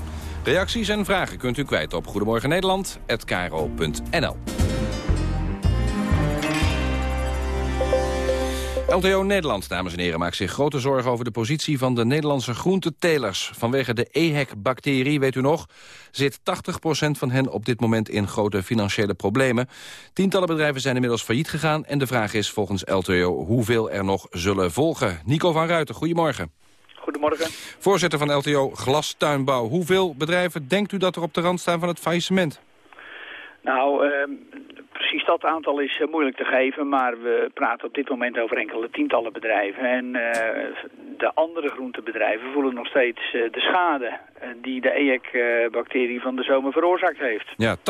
Reacties en vragen kunt u kwijt op Goedemorgen Nederland@kro.nl. LTO Nederland, dames en heren, maakt zich grote zorgen over de positie van de Nederlandse groentetelers. Vanwege de EHEC-bacterie, weet u nog, zit 80% van hen op dit moment in grote financiële problemen. Tientallen bedrijven zijn inmiddels failliet gegaan en de vraag is volgens LTO hoeveel er nog zullen volgen. Nico van Ruiten, goedemorgen. Goedemorgen. Voorzitter van LTO Glastuinbouw. Hoeveel bedrijven denkt u dat er op de rand staan van het faillissement? Nou, uh, precies dat aantal is uh, moeilijk te geven, maar we praten op dit moment over enkele tientallen bedrijven. En uh, de andere groentebedrijven voelen nog steeds uh, de schade die de EHEC-bacterie van de zomer veroorzaakt heeft. Ja, 80%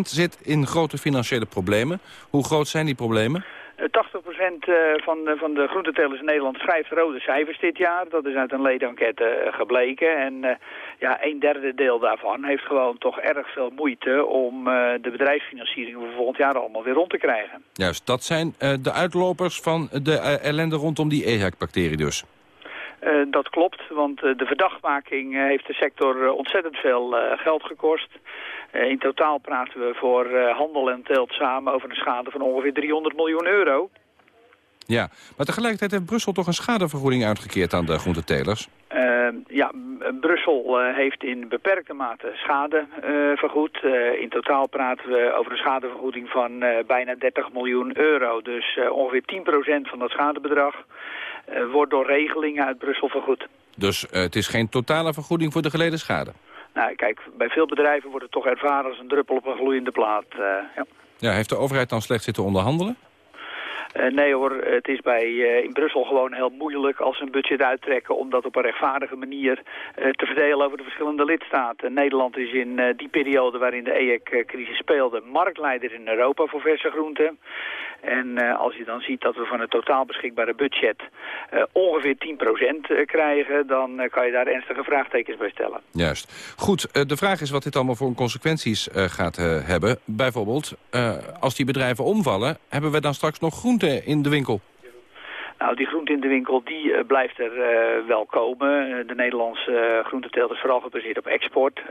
zit in grote financiële problemen. Hoe groot zijn die problemen? 80% van, van de groentetelers in Nederland schrijft rode cijfers dit jaar. Dat is uit een ledenquête gebleken. En ja, een derde deel daarvan heeft gewoon toch erg veel moeite om de bedrijfsfinanciering voor volgend jaar allemaal weer rond te krijgen. Juist, dat zijn de uitlopers van de ellende rondom die EHEC-bacterie dus. Dat klopt, want de verdachtmaking heeft de sector ontzettend veel geld gekost. in totaal praten we voor handel en teelt samen over een schade van ongeveer 300 miljoen euro. Ja, maar tegelijkertijd heeft Brussel toch een schadevergoeding uitgekeerd aan de groentetelers? ja, Brussel heeft in beperkte mate schade vergoed. in totaal praten we over een schadevergoeding van bijna 30 miljoen euro. Dus ongeveer 10% van dat schadebedrag. wordt door regelingen uit Brussel vergoed. Dus het is geen totale vergoeding voor de geleden schade? Nou, kijk, bij veel bedrijven wordt het toch ervaren als een druppel op een gloeiende plaat. ja. ja, heeft de overheid dan slecht zitten onderhandelen? Uh, nee hoor, het is bij, uh, in Brussel gewoon heel moeilijk als een budget uittrekken... om dat op een rechtvaardige manier uh, te verdelen over de verschillende lidstaten. Nederland is in die periode waarin de EEC-crisis speelde... marktleider in Europa voor verse groenten. En als je dan ziet dat we van het totaal beschikbare budget ongeveer 10% krijgen... dan kan je daar ernstige vraagtekens bij stellen. Juist. Goed, de vraag is wat dit allemaal voor consequenties gaat hebben. Bijvoorbeeld, als die bedrijven omvallen... hebben we dan straks nog groente in de winkel? Nou, die groente in de winkel die uh, blijft er uh, wel komen. De Nederlandse groenteteelt is vooral gebaseerd op export. 75%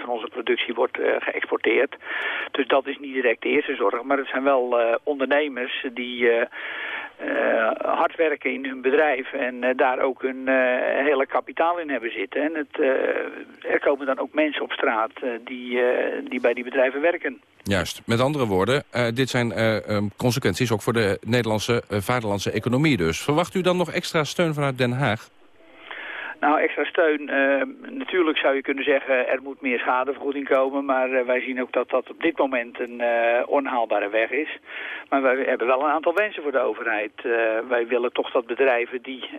van onze productie wordt geëxporteerd. Dus dat is niet direct de eerste zorg. Maar het zijn wel ondernemers die uh, hard werken in hun bedrijf en uh, daar ook hun uh, hele kapitaal in hebben zitten. En het, er komen dan ook mensen op straat die, die bij die bedrijven werken. Juist. Met andere woorden, dit zijn um, consequenties ook voor de Nederlandse vaderlandse economie dus. Verwacht u dan nog extra steun vanuit Den Haag? Nou, extra steun. Uh, natuurlijk zou je kunnen zeggen, er moet meer schadevergoeding komen. Maar uh, wij zien ook dat dat op dit moment een uh, onhaalbare weg is. Maar wij hebben wel een aantal wensen voor de overheid. wij willen toch dat bedrijven die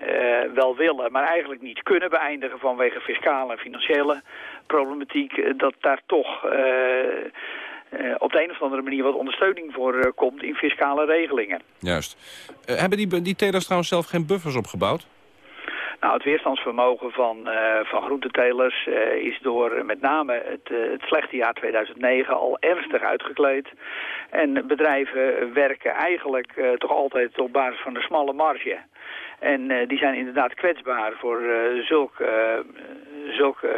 wel willen, maar eigenlijk niet kunnen beëindigen vanwege fiscale en financiële problematiek, dat daar toch... Op de een of andere manier wat ondersteuning voor komt in fiscale regelingen. Juist. Hebben die, die telers trouwens zelf geen buffers opgebouwd? Nou, het weerstandsvermogen van, uh, van groentetelers uh, is door met name het, uh, het slechte jaar 2009 al ernstig uitgekleed. En bedrijven werken eigenlijk toch altijd op basis van de smalle marge. En die zijn inderdaad kwetsbaar voor zulke, zulke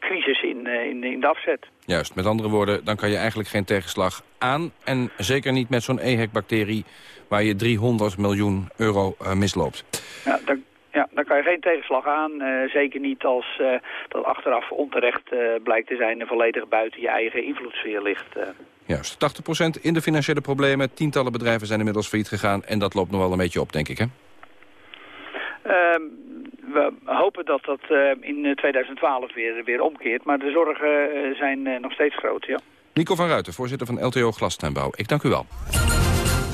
crisis in, in, in de afzet. Juist, met andere woorden, dan kan je eigenlijk geen tegenslag aan. En zeker niet met zo'n EHEC-bacterie waar je 300 miljoen euro misloopt. Ja, dan ja, dan kan je geen tegenslag aan. Uh, zeker niet als uh, dat achteraf onterecht uh, blijkt te zijn... en volledig buiten je eigen invloedssfeer ligt. Juist, 80% in de financiële problemen. Tientallen bedrijven zijn inmiddels failliet gegaan. En dat loopt nog wel een beetje op, denk ik, hè? Ehm, we hopen dat dat in 2012 weer, weer omkeert. Maar de zorgen zijn nog steeds groot, ja. Nico van Ruiten, voorzitter van LTO Glastuinbouw. Ik dank u wel.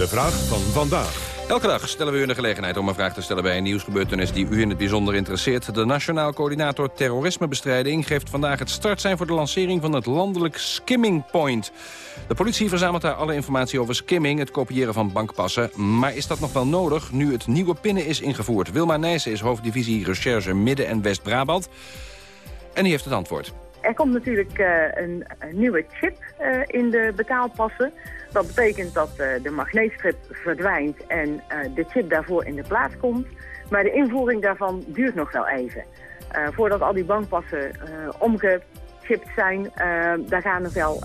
De vraag van vandaag. Elke dag stellen we u de gelegenheid om een vraag te stellen bij een nieuwsgebeurtenis die u in het bijzonder interesseert. De Nationaal Coördinator Terrorismebestrijding geeft vandaag het startsein voor de lancering van het landelijk Skimming Point. De politie verzamelt daar alle informatie over skimming, het kopiëren van bankpassen. Maar is dat nog wel nodig nu het nieuwe pinnen is ingevoerd? Wilma Nijssen is hoofddivisie Recherche Midden- en West-Brabant. En die heeft het antwoord. Er komt natuurlijk uh, een, een, nieuwe chip uh, in de betaalpassen. Dat betekent dat uh, de magneetstrip verdwijnt en de chip daarvoor in de plaats komt. Maar de invoering daarvan duurt nog wel even. voordat al die bankpassen omgechipt zijn, daar gaan nog wel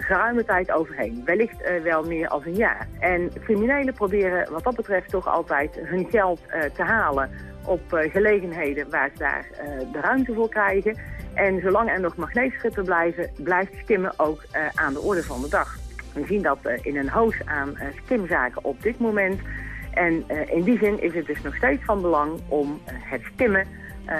geruime tijd overheen. Wellicht wel meer als een jaar. En criminelen proberen wat dat betreft toch altijd hun geld te halen op gelegenheden waar ze daar de ruimte voor krijgen. En zolang er nog magneetstrippen blijven, blijft skimmen ook aan de orde van de dag. We zien dat uh, in een hoos aan uh, skimzaken op dit moment. En in die zin is het dus nog steeds van belang om het skimmen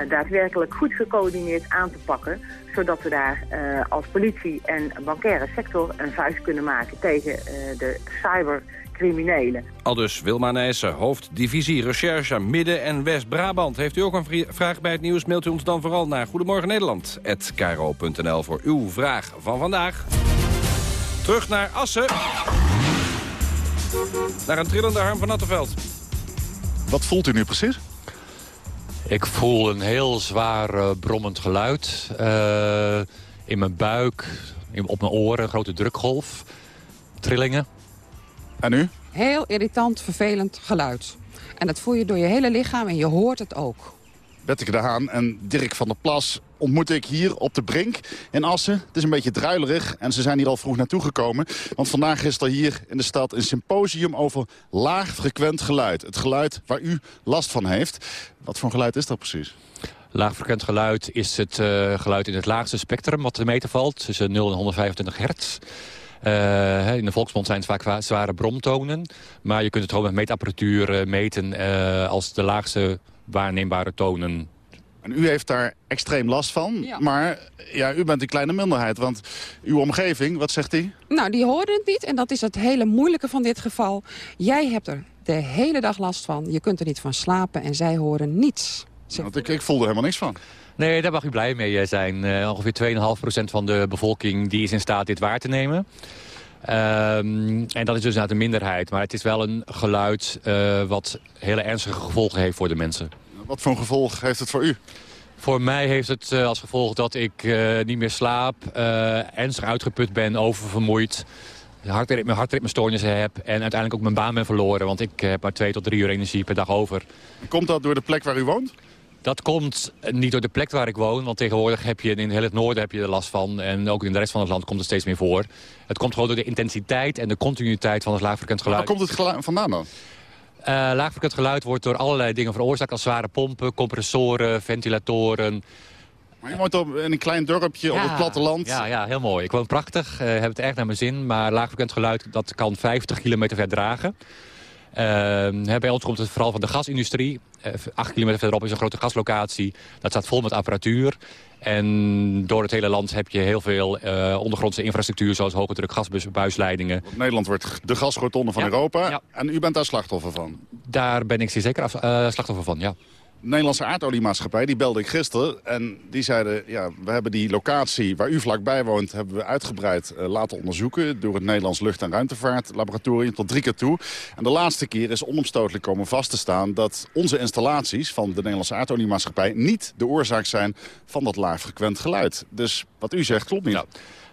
daadwerkelijk goed gecoördineerd aan te pakken. Zodat we daar als politie en bankaire sector een vuist kunnen maken tegen de cyber criminelen. Aldus Wilma Nijssen, hoofddivisie Recherche Midden- en West-Brabant. Heeft u ook een vraag bij het nieuws, mailt u ons dan vooral naar Goedemorgen Nederland@kro.nl voor uw vraag van vandaag. Terug naar Assen. Naar een trillende Harm van Nattenveld. Wat voelt u nu precies? Ik voel een heel zwaar uh, brommend geluid. Uh, in mijn buik, in, op mijn oren, een grote drukgolf. Trillingen. En nu? Heel irritant, vervelend geluid. En dat voel je door je hele lichaam en je hoort het ook. Betteke de Haan en Dirk van der Plas ontmoet ik hier op de Brink in Assen. Het is een beetje druilerig en ze zijn hier al vroeg naartoe gekomen. Want vandaag is er hier in de stad een symposium over laagfrequent geluid. Het geluid waar u last van heeft. Wat voor geluid is dat precies? Laagfrequent geluid is het uh, geluid in het laagste spectrum wat te meten valt. Tussen 0 en 125 hertz. Uh, in de volksmond zijn het vaak zware bromtonen. Maar je kunt het gewoon met meetapparatuur uh, meten als de laagste waarneembare tonen. En u heeft daar extreem last van. Ja. Maar ja, u bent een kleine minderheid. Want uw omgeving, wat zegt die? Nou, die horen het niet. En dat is het hele moeilijke van dit geval. Jij hebt er de hele dag last van. Je kunt er niet van slapen en zij horen niets. Want ik, ik voel er helemaal niks van. Nee, daar mag u blij mee zijn. Uh, ongeveer 2,5% van de bevolking die is in staat dit waar te nemen. Um, en dat is dus uit de minderheid. Maar het is wel een geluid uh, wat hele ernstige gevolgen heeft voor de mensen. Wat voor een gevolg heeft het voor u? Voor mij heeft het uh, als gevolg dat ik uh, niet meer slaap, ernstig uitgeput ben, oververmoeid, hartritme, hartritmestoornissen heb en uiteindelijk ook mijn baan ben verloren. Want ik heb maar twee tot drie uur energie per dag over. Komt dat door de plek waar u woont? Dat komt niet door de plek waar ik woon, want tegenwoordig heb je in heel het noorden heb je er last van. En ook in de rest van het land komt het steeds meer voor. Het komt gewoon door de intensiteit en de continuïteit van het laagfrequent geluid. Waar komt het geluid vandaan dan? Uh, laagfrequent geluid wordt door allerlei dingen veroorzaakt... als zware pompen, compressoren, ventilatoren. Maar je woont op, in een klein dorpje ja, op het platteland. Ja, ja, heel mooi. Ik woon prachtig, uh, heb het erg naar mijn zin. Maar laagfrequent geluid dat kan 50 kilometer verdragen. Uh, bij ons komt het vooral van de gasindustrie. Uh, acht kilometer verderop is een grote gaslocatie. Dat staat vol met apparatuur. En door het hele land heb je heel veel uh, ondergrondse infrastructuur... zoals hoge druk gasbuisleidingen. Nederland wordt de gasrotonde van ja. Europa. Ja. En u bent daar slachtoffer van? Daar ben ik zeer zeker af, uh, slachtoffer van, ja. De Nederlandse aardoliemaatschappij, die belde ik gisteren. En die zeiden, ja, we hebben die locatie waar u vlakbij woont... hebben we uitgebreid uh, laten onderzoeken... door het Nederlands Lucht- en Ruimtevaartlaboratorium tot drie keer toe. En de laatste keer is onomstotelijk komen vast te staan... dat onze installaties van de Nederlandse aardoliemaatschappij... niet de oorzaak zijn van dat laagfrequent geluid. Dus wat u zegt klopt niet. Ja.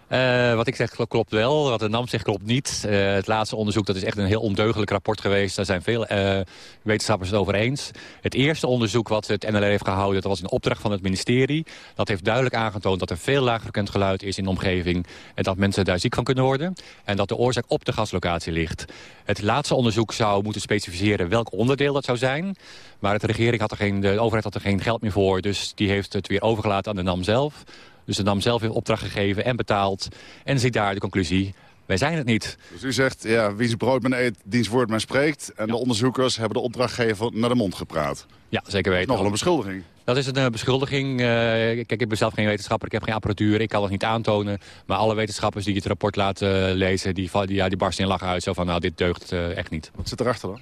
Uh, wat ik zeg klopt wel, wat de NAM zegt klopt niet. Uh, het laatste onderzoek dat is echt een heel ondeugelijk rapport geweest. Daar zijn veel uh, wetenschappers het over eens. Het eerste onderzoek wat het NLR heeft gehouden... dat was een opdracht van het ministerie. Dat heeft duidelijk aangetoond dat er veel laagfrequent geluid is in de omgeving... en dat mensen daar ziek van kunnen worden. En dat de oorzaak op de gaslocatie ligt. Het laatste onderzoek zou moeten specificeren welk onderdeel dat zou zijn. Maar de regering had er geen, de overheid had er geen geld meer voor. Dus die heeft het weer overgelaten aan de NAM zelf... Dus de NAM zelf heeft opdracht gegeven en betaald. En ziet daar de conclusie, wij zijn het niet. Dus u zegt, ja, wie zijn brood men eet, diens woord men spreekt. En ja. de onderzoekers hebben de opdrachtgever naar de mond gepraat. Ja, zeker weten. Nogal een beschuldiging. Dat is een uh, beschuldiging. Uh, kijk, ik ben zelf geen wetenschapper, ik heb geen apparatuur, ik kan het niet aantonen. Maar alle wetenschappers die het rapport laten uh, lezen, die, die, ja, die barsten in lachen uit. Zo van, nou, dit deugt echt niet. Wat zit erachter dan?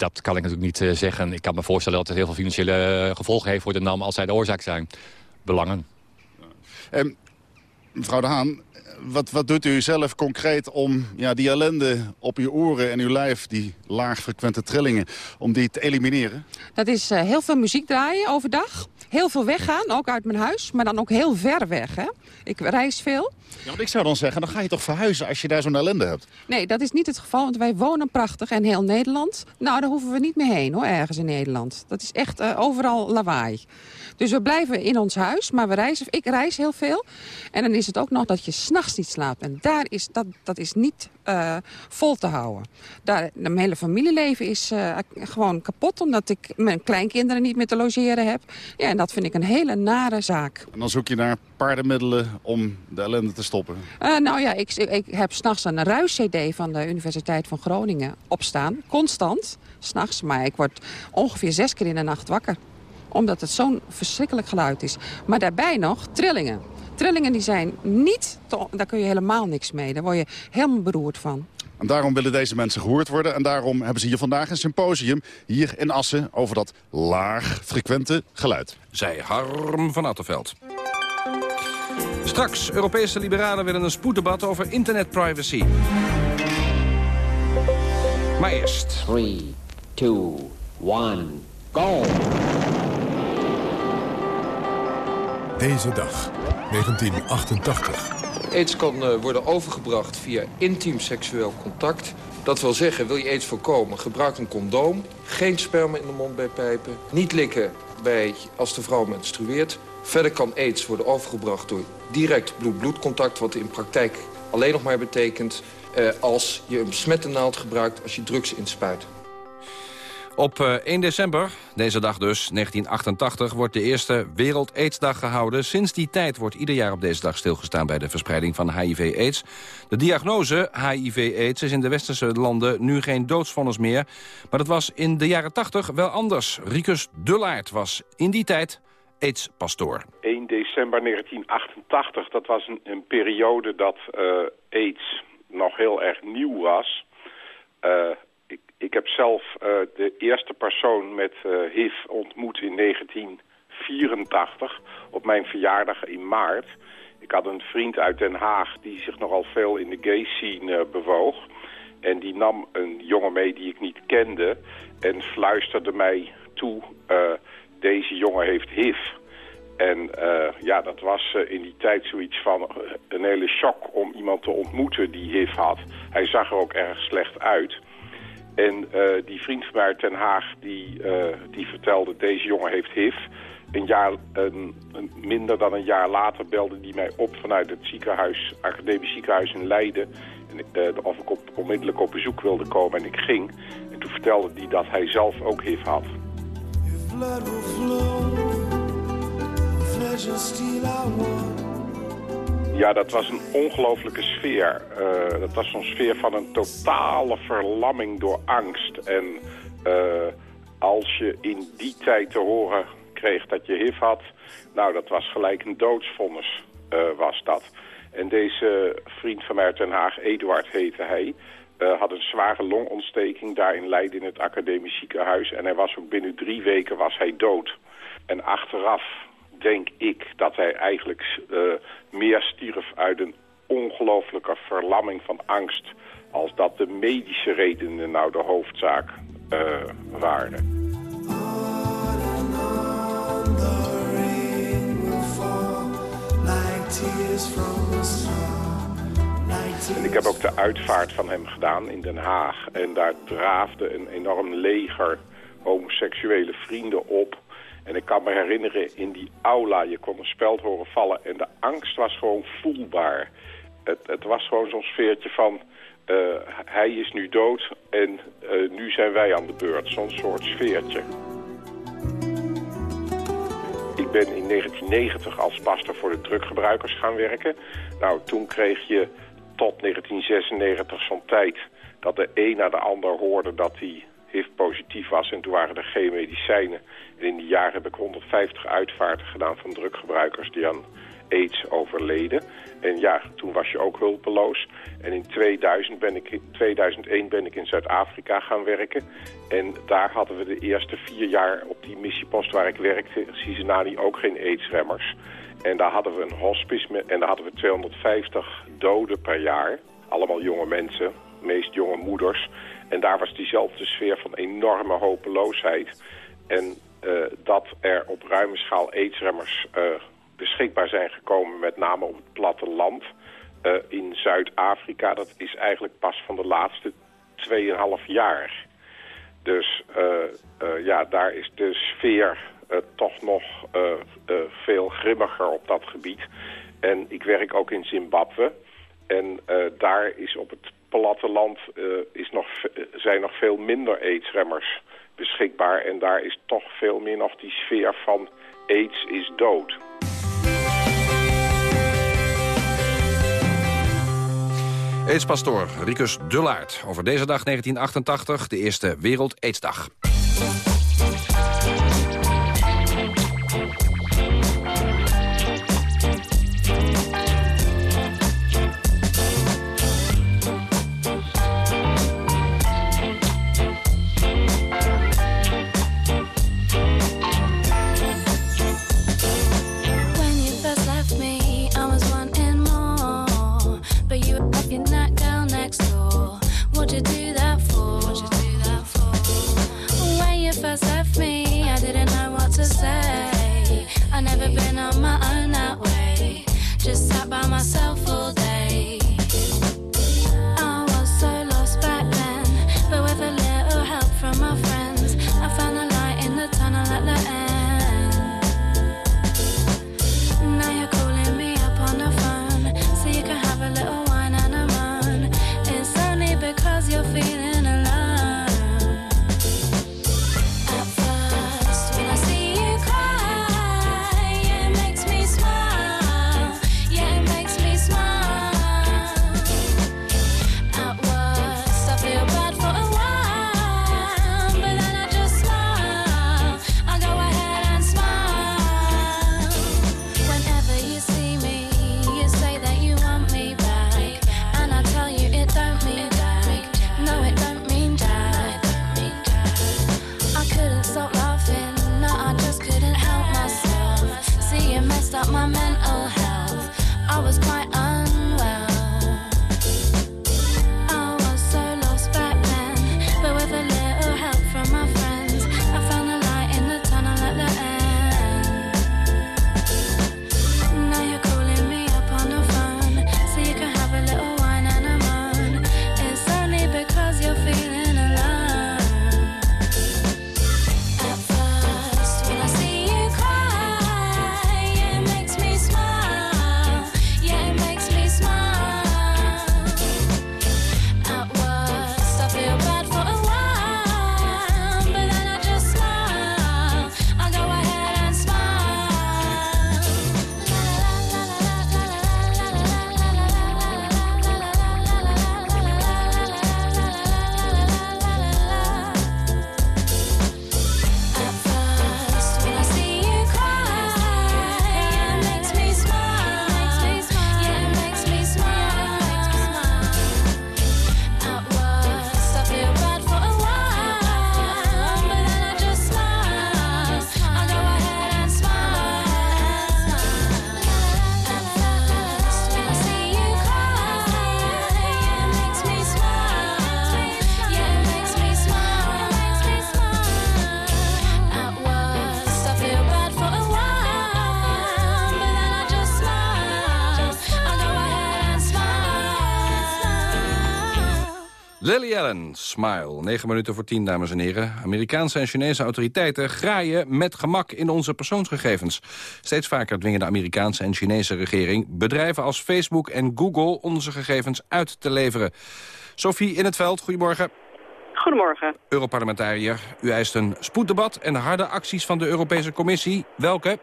Dat kan ik natuurlijk niet uh, zeggen. Ik kan me voorstellen dat het heel veel financiële gevolgen heeft voor de NAM... als zij de oorzaak zijn. Belangen. En, mevrouw De Haan, wat, wat doet u zelf concreet om ja, die ellende op uw oren en uw lijf... die laagfrequente trillingen, om die te elimineren? Dat is uh, heel veel muziek draaien overdag. Heel veel weggaan, ook uit mijn huis. Maar dan ook heel ver weg, hè. Ik reis veel. Ja, want ik zou dan zeggen, dan ga je toch verhuizen als je daar zo'n ellende hebt? Nee, dat is niet het geval, want wij wonen prachtig en heel Nederland. Nou, daar hoeven we niet meer heen, hoor, ergens in Nederland. Dat is echt uh, overal lawaai. Dus we blijven in ons huis, maar we reizen, ik reis heel veel. En dan is het ook nog dat je s'nachts niet slaapt. En daar is, dat, dat is niet uh, vol te houden. Daar, mijn hele familieleven is uh, gewoon kapot, omdat ik mijn kleinkinderen niet meer te logeren heb. Ja, en dat vind ik een hele nare zaak. En dan zoek je naar paardenmiddelen om de ellende te stoppen? Uh, nou ja, ik, ik heb s'nachts een ruis-cd van de Universiteit van Groningen opstaan. Constant, s'nachts. Maar ik word ongeveer zes keer in de nacht wakker omdat het zo'n verschrikkelijk geluid is. Maar daarbij nog trillingen. Trillingen die zijn niet, daar kun je helemaal niks mee. Daar word je helemaal beroerd van. En daarom willen deze mensen gehoord worden. En daarom hebben ze hier vandaag een symposium hier in Assen over dat laag frequente geluid. Zij Harm van Attenveld. Straks, Europese liberalen willen een spoeddebat over internetprivacy. Maar eerst... 3, 2, 1, go! Deze dag, 1988. AIDS kan uh, worden overgebracht via intiem seksueel contact. Dat wil zeggen, wil je aids voorkomen, gebruik een condoom. Geen sperma in de mond bij pijpen. Niet likken bij, als de vrouw menstrueert. Verder kan aids worden overgebracht door direct bloed-bloedcontact... wat in praktijk alleen nog maar betekent... Uh, als je een besmette naald gebruikt als je drugs inspuit. Op eh, 1 december, deze dag dus, 1988, wordt de eerste Wereld AIDS-dag gehouden. Sinds die tijd wordt ieder jaar op deze dag stilgestaan bij de verspreiding van HIV-AIDS. De diagnose HIV-AIDS is in de westerse landen nu geen doodsvonnis meer. Maar dat was in de jaren 80 wel anders. Ricus Dullaert was in die tijd AIDS-pastoor. 1 december 1988, dat was een, een periode dat eh, AIDS nog heel erg nieuw was. Uh, ik, heb zelf uh, de eerste persoon met HIV ontmoet in 1984 op mijn verjaardag in maart. Ik had een vriend uit Den Haag die zich nogal veel in de gay scene bewoog. En die nam een jongen mee die ik niet kende en fluisterde mij toe deze jongen heeft HIV. En uh, ja, dat was uh, in die tijd zoiets van uh, een hele shock om iemand te ontmoeten die HIV had. Hij zag er ook erg slecht uit. En die vriend van mij uit Den Haag, die, die vertelde, deze jongen heeft HIV. Een jaar, een, minder dan een jaar later belde die mij op vanuit het ziekenhuis, academisch ziekenhuis in Leiden. En, of ik onmiddellijk op bezoek wilde komen en ik ging. En toen vertelde hij dat hij zelf ook HIV had. Ja, dat was een ongelofelijke sfeer. Uh, dat was zo'n sfeer van een totale verlamming door angst. En uh, als je in die tijd te horen kreeg dat je HIV had... nou, dat was gelijk een doodsvonnis, uh, was dat. En deze vriend van mij uit Den Haag, Eduard heette hij... Had een zware longontsteking daar in Leiden in het academisch ziekenhuis. En hij was ook binnen drie weken was hij dood. En achteraf denk ik dat hij eigenlijk uh, meer stierf uit een ongelofelijke verlamming van angst... als dat de medische redenen nou de hoofdzaak uh, waren. En ik heb ook de uitvaart van hem gedaan in Den Haag. En daar draafde een enorm leger homoseksuele vrienden op. En ik kan me herinneren, in die aula, je kon een speld horen vallen... en de angst was gewoon voelbaar. Het, het was gewoon zo'n sfeertje van... Uh, hij is nu dood en uh, nu zijn wij aan de beurt. Zo'n soort sfeertje. Ik ben in 1990 als pastor voor de druggebruikers gaan werken. Nou, toen kreeg je tot 1996 zo'n tijd dat de een naar de ander hoorde dat hij HIV positief was. En toen waren er geen medicijnen. In die jaren heb ik 150 uitvaarten gedaan van druggebruikers die aan AIDS overleden. En ja, toen was je ook hulpeloos. En in 2000 ben ik, 2001 ben ik in Zuid-Afrika gaan werken. En daar hadden we de eerste vier jaar op die missiepost waar ik werkte... Cincinnati ook geen AIDS-remmers. En daar hadden we een hospice en daar hadden we 250 doden per jaar. Allemaal jonge mensen, meest jonge moeders. En daar was diezelfde sfeer van enorme hopeloosheid. En dat er op ruime schaal aidsremmers uh, beschikbaar zijn gekomen, met name op het platteland. Uh, in Zuid-Afrika, dat is eigenlijk pas van de laatste 2,5 jaar. Dus ja, daar is de sfeer toch nog veel grimmiger op dat gebied. En ik werk ook in Zimbabwe. En daar is op het platteland is nog, zijn nog veel minder aidsremmers beschikbaar. En daar is toch veel meer nog die sfeer van aids is dood. Aidspastoor Ricus Dullaert over deze dag 1988, de eerste Wereld Allen, Smile. 9 minuten voor 10, dames en heren. Amerikaanse en Chinese autoriteiten graaien met gemak in onze persoonsgegevens. Steeds vaker dwingen de Amerikaanse en Chinese regering... bedrijven als Facebook en Google onze gegevens uit te leveren. Sophie in het veld, goedemorgen. Goedemorgen. Europarlementariër, u eist een spoeddebat en harde acties van de Europese Commissie. Welke?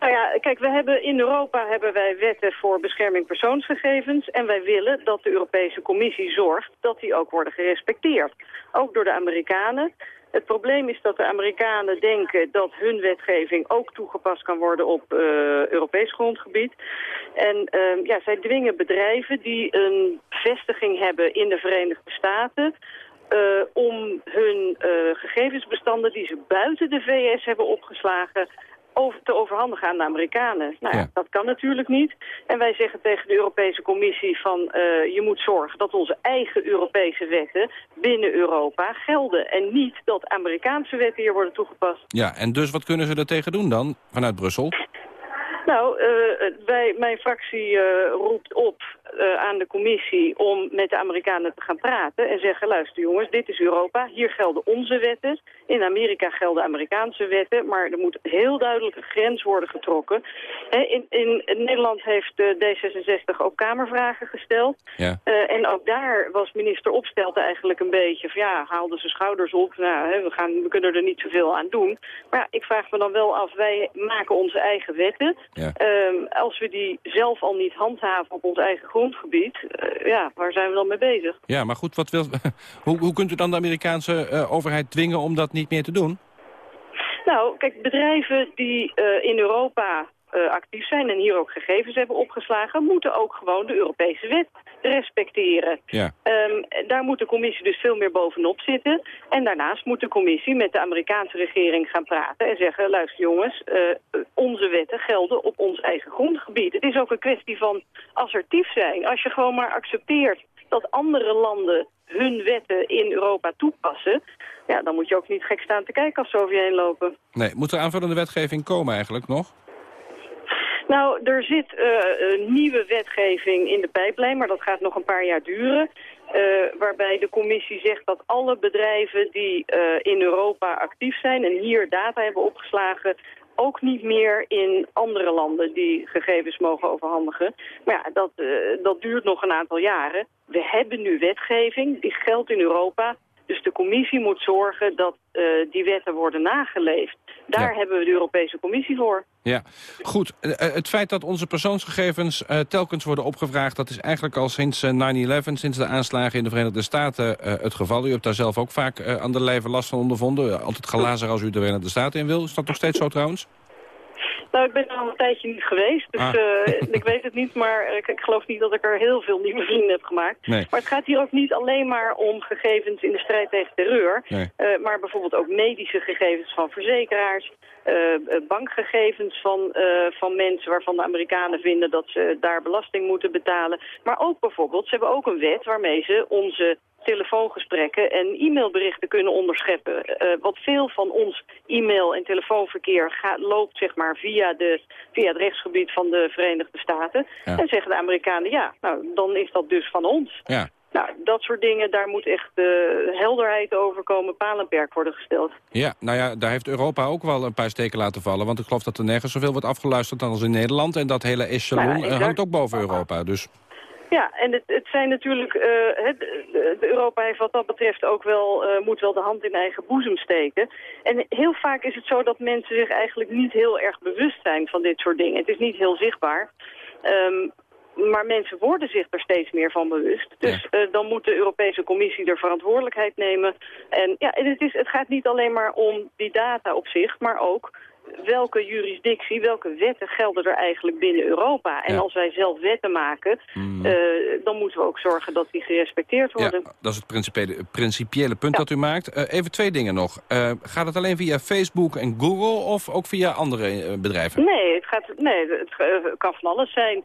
Nou ja, kijk, we hebben in Europa hebben wij wetten voor bescherming persoonsgegevens. En wij willen dat de Europese Commissie zorgt dat die ook worden gerespecteerd. Ook door de Amerikanen. Het probleem is dat de Amerikanen denken dat hun wetgeving ook toegepast kan worden op uh, Europees grondgebied. En uh, ja, zij dwingen bedrijven die een vestiging hebben in de Verenigde Staten... Uh, om hun uh, gegevensbestanden die ze buiten de VS hebben opgeslagen over, te overhandigen aan de Amerikanen. Nou ja, dat kan natuurlijk niet. En wij zeggen tegen de Europese Commissie van eh, je moet zorgen dat onze eigen Europese wetten binnen Europa gelden. En niet dat Amerikaanse wetten hier worden toegepast. Ja, en dus wat kunnen ze er tegen doen dan, vanuit Brussel? Nou, eh, wij, mijn fractie eh, roept op eh, aan de commissie om met de Amerikanen te gaan praten en zeggen, luister jongens, dit is Europa, hier gelden onze wetten. In Amerika gelden Amerikaanse wetten, maar er moet heel duidelijk een grens worden getrokken. In, in, Nederland heeft eh, D66 ook kamervragen gesteld. Ja. Eh, en ook daar was minister Opstelten eigenlijk een beetje van ja, haalde zijn schouders op. Nou, we, gaan, we kunnen er niet zoveel aan doen. Maar ja, ik vraag me dan wel af, wij maken onze eigen wetten. Ja. Ehm, als we die zelf al niet handhaven op ons eigen grondgebied, eh, ja, waar zijn we dan mee bezig? Ja, maar goed, wat wil, hoe, hoe kunt u dan de Amerikaanse eh, overheid dwingen om dat niet meer te doen? Nou, kijk, bedrijven die eh, in Europa eh, actief zijn en hier ook gegevens hebben opgeslagen, moeten ook gewoon de Europese wet respecteren. Ja. Ehm, daar moet de commissie dus veel meer bovenop zitten. En daarnaast moet de commissie met de Amerikaanse regering gaan praten en zeggen, luister jongens, eh, onze wetten gelden op ons eigen grondgebied. Het is ook een kwestie van assertief zijn. Als je gewoon maar accepteert dat andere landen hun wetten in Europa toepassen, ja, dan moet je ook niet gek staan te kijken als ze over je heen lopen. Nee, moet er aanvullende wetgeving komen eigenlijk nog? Nou, er zit eh, een nieuwe wetgeving in de pijplijn, maar dat gaat nog een paar jaar duren. eh, waarbij de commissie zegt dat alle bedrijven die eh, in Europa actief zijn en hier data hebben opgeslagen, ook niet meer in andere landen die gegevens mogen overhandigen. Maar ja, dat, dat duurt nog een aantal jaren. We hebben nu wetgeving, die geldt in Europa. Dus de commissie moet zorgen dat eh, die wetten worden nageleefd. Daar hebben we de Europese Commissie voor. Ja, goed. Eh, eh, Het feit dat onze persoonsgegevens telkens worden opgevraagd... dat is eigenlijk al sinds eh, 9-11, sinds de aanslagen in de Verenigde Staten het geval. U hebt daar zelf ook vaak aan de lijve last van ondervonden. Altijd glazer als u de Verenigde Staten in wil. Is dat nog steeds zo trouwens? Nou, ik ben er al een tijdje niet geweest, dus Ah. eh, ik weet het niet. Maar eh, ik, ik geloof niet dat ik er heel veel nieuwe vrienden heb gemaakt. Nee. Maar het gaat hier ook niet alleen maar om gegevens in de strijd tegen terreur. Nee. eh, maar bijvoorbeeld ook medische gegevens van verzekeraars. bankgegevens van, van mensen waarvan de Amerikanen vinden dat ze daar belasting moeten betalen. Maar ook bijvoorbeeld, ze hebben ook een wet waarmee ze onze telefoongesprekken en e-mailberichten kunnen onderscheppen. Eh, wat veel van ons e-mail- en telefoonverkeer gaat, loopt zeg maar, via, de, via het rechtsgebied van de Verenigde Staten. Ja. En zeggen de Amerikanen, ja, nou, dan is dat dus van ons. Ja. Nou, dat soort dingen, daar moet echt eh, helderheid over komen, paal en perk worden gesteld. Ja, nou ja, daar heeft Europa ook wel een paar steken laten vallen. Want ik geloof dat er nergens zoveel wordt afgeluisterd dan als in Nederland. En dat hele echelon Nou ja, eh, hangt ook boven Europa. Dus Ja, en het, het zijn natuurlijk, eh, het, de, Europa heeft wat dat betreft ook wel, eh, moet wel de hand in eigen boezem steken. En heel vaak is het zo dat mensen zich eigenlijk niet heel erg bewust zijn van dit soort dingen. Het is niet heel zichtbaar. Ehm, maar mensen worden zich er steeds meer van bewust. Dus eh, dan moet de Europese Commissie er verantwoordelijkheid nemen. En ja, en het, is, het gaat niet alleen maar om die data op zich, maar ook welke jurisdictie, welke wetten gelden er eigenlijk binnen Europa. En Ja. als wij zelf wetten maken, eh, dan moeten we ook zorgen dat die gerespecteerd worden. ja, dat is het principiële, principiële punt dat u maakt. Eh, even twee dingen nog. Eh, gaat het alleen via Facebook en Google of ook via andere bedrijven? Nee, het, gaat, nee, het kan van alles zijn.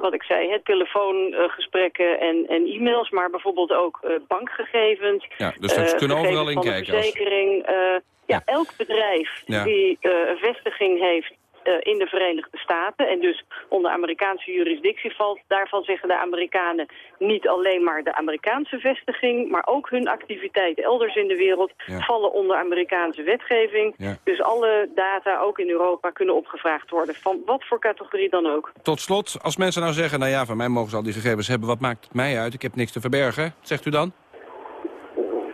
Wat ik zei, het telefoongesprekken en, en e-mails, maar bijvoorbeeld ook bankgegevens. Ja, dus eh, kunnen overal in kijken als- verzekering. eh, ja, elk bedrijf Ja. die eh, een vestiging heeft eh, in de Verenigde Staten en dus onder Amerikaanse jurisdictie valt. Daarvan zeggen de Amerikanen niet alleen maar de Amerikaanse vestiging, maar ook hun activiteiten elders in de wereld vallen onder Amerikaanse wetgeving. Dus alle data, ook in Europa, kunnen opgevraagd worden, van wat voor categorie dan ook. Tot slot, als mensen nou zeggen, nou ja, van mij mogen ze al die gegevens hebben, wat maakt het mij uit? Ik heb niks te verbergen. Zegt u dan?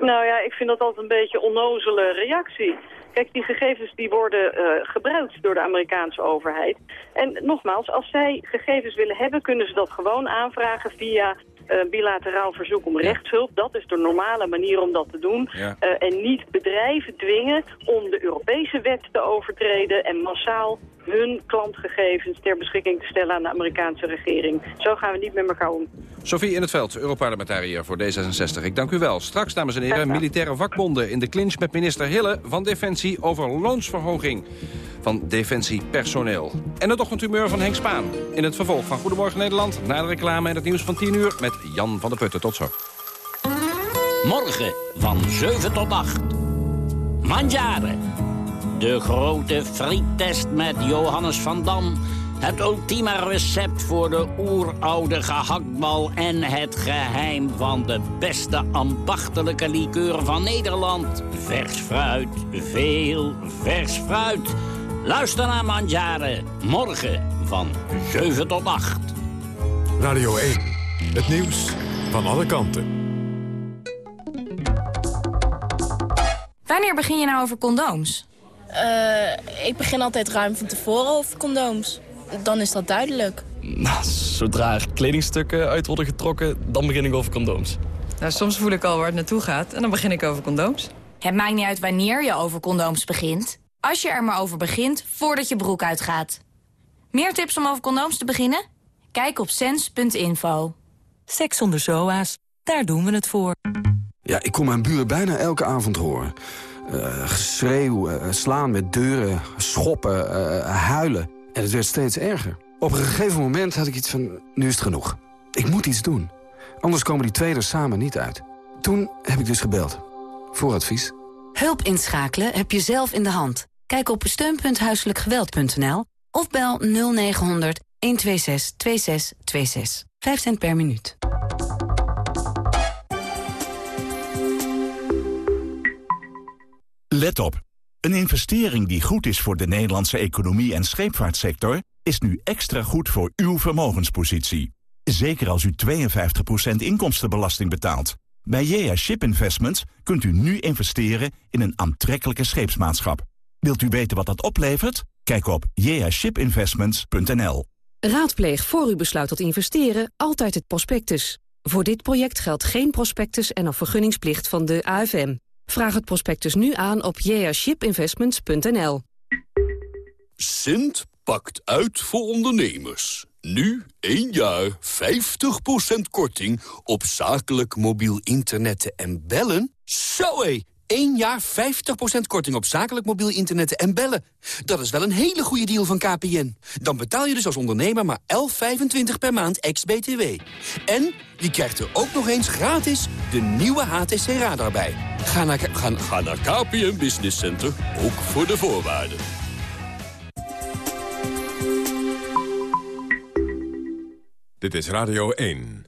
Nou ja, ik vind dat altijd een beetje onnozele reactie. Kijk, die gegevens die worden uh, gebruikt door de Amerikaanse overheid. En nogmaals, als zij gegevens willen hebben, kunnen ze dat gewoon aanvragen via uh, bilateraal verzoek om rechtshulp. Dat is de normale manier om dat te doen. Ja. Uh, en niet bedrijven dwingen om de Europese wet te overtreden en massaal hun klantgegevens ter beschikking te stellen aan de Amerikaanse regering. Zo gaan we niet met elkaar om. Sophie in het veld, Europarlementariër voor D66. Ik dank u wel. Straks, dames en heren, militaire vakbonden in de clinch met minister Hille van Defensie over loonsverhoging van defensiepersoneel. En het ochtendhumeur van Henk Spaan. In het vervolg van Goedemorgen Nederland, na de reclame en het nieuws van 10 uur met Jan van der Putten. Tot zo. Morgen van 7 tot 8. Mandjaren. De grote friettest met Johannes van Dam. Het ultieme recept voor de oeroude gehaktbal... en het geheim van de beste ambachtelijke liqueur van Nederland. Vers fruit, veel vers fruit. Luister naar Mandjaren, morgen van 7 tot 8. Radio 1, het nieuws van alle kanten. Wanneer begin je nou over condooms? Uh, ik begin altijd ruim van tevoren over condooms. Dan is dat duidelijk. Nou, zodra er kledingstukken uit worden getrokken, dan begin ik over condooms. Nou, soms voel ik al waar het naartoe gaat en dan begin ik over condooms. Het maakt niet uit wanneer je over condooms begint. Als je er maar over begint, voordat je broek uitgaat. Meer tips om over condooms te beginnen? Kijk op sens.info. Seks zonder SOA's, daar doen we het voor. Ja, ik kom mijn buren bijna elke avond horen. Uh, geschreeuw, uh, slaan met deuren, schoppen, uh, huilen. En het werd steeds erger. Op een gegeven moment had ik iets van, nu is het genoeg. Ik moet iets doen. Anders komen die twee er samen niet uit. Toen heb ik dus gebeld. Voor advies. Hulp inschakelen heb je zelf in de hand. Kijk op steun.huiselijkgeweld.nl of bel 0900 126 2626. 5 cent per minuut. Let op. Een investering die goed is voor de Nederlandse economie en scheepvaartsector... is nu extra goed voor uw vermogenspositie. Zeker als u 52% inkomstenbelasting betaalt. Bij JA Ship Investments kunt u nu investeren in een aantrekkelijke scheepsmaatschap. Wilt u weten wat dat oplevert? Kijk op jashipinvestments.nl. Raadpleeg voor u besluit tot investeren altijd het prospectus. Voor dit project geldt geen prospectus en of vergunningsplicht van de AFM. Vraag het prospectus nu aan op jashipinvestments.nl. Sint pakt uit voor ondernemers. Nu 1 jaar 50% korting op zakelijk mobiel internet en bellen. Zo hé, 1 jaar 50% korting op zakelijk mobiel internet en bellen. Dat is wel een hele goede deal van KPN. Dan betaal je dus als ondernemer maar 11,25 per maand ex-BTW. En je krijgt er ook nog eens gratis de nieuwe HTC Radar bij. Ga naar, ga, naar KPN Business Center, ook voor de voorwaarden. Dit is Radio 1.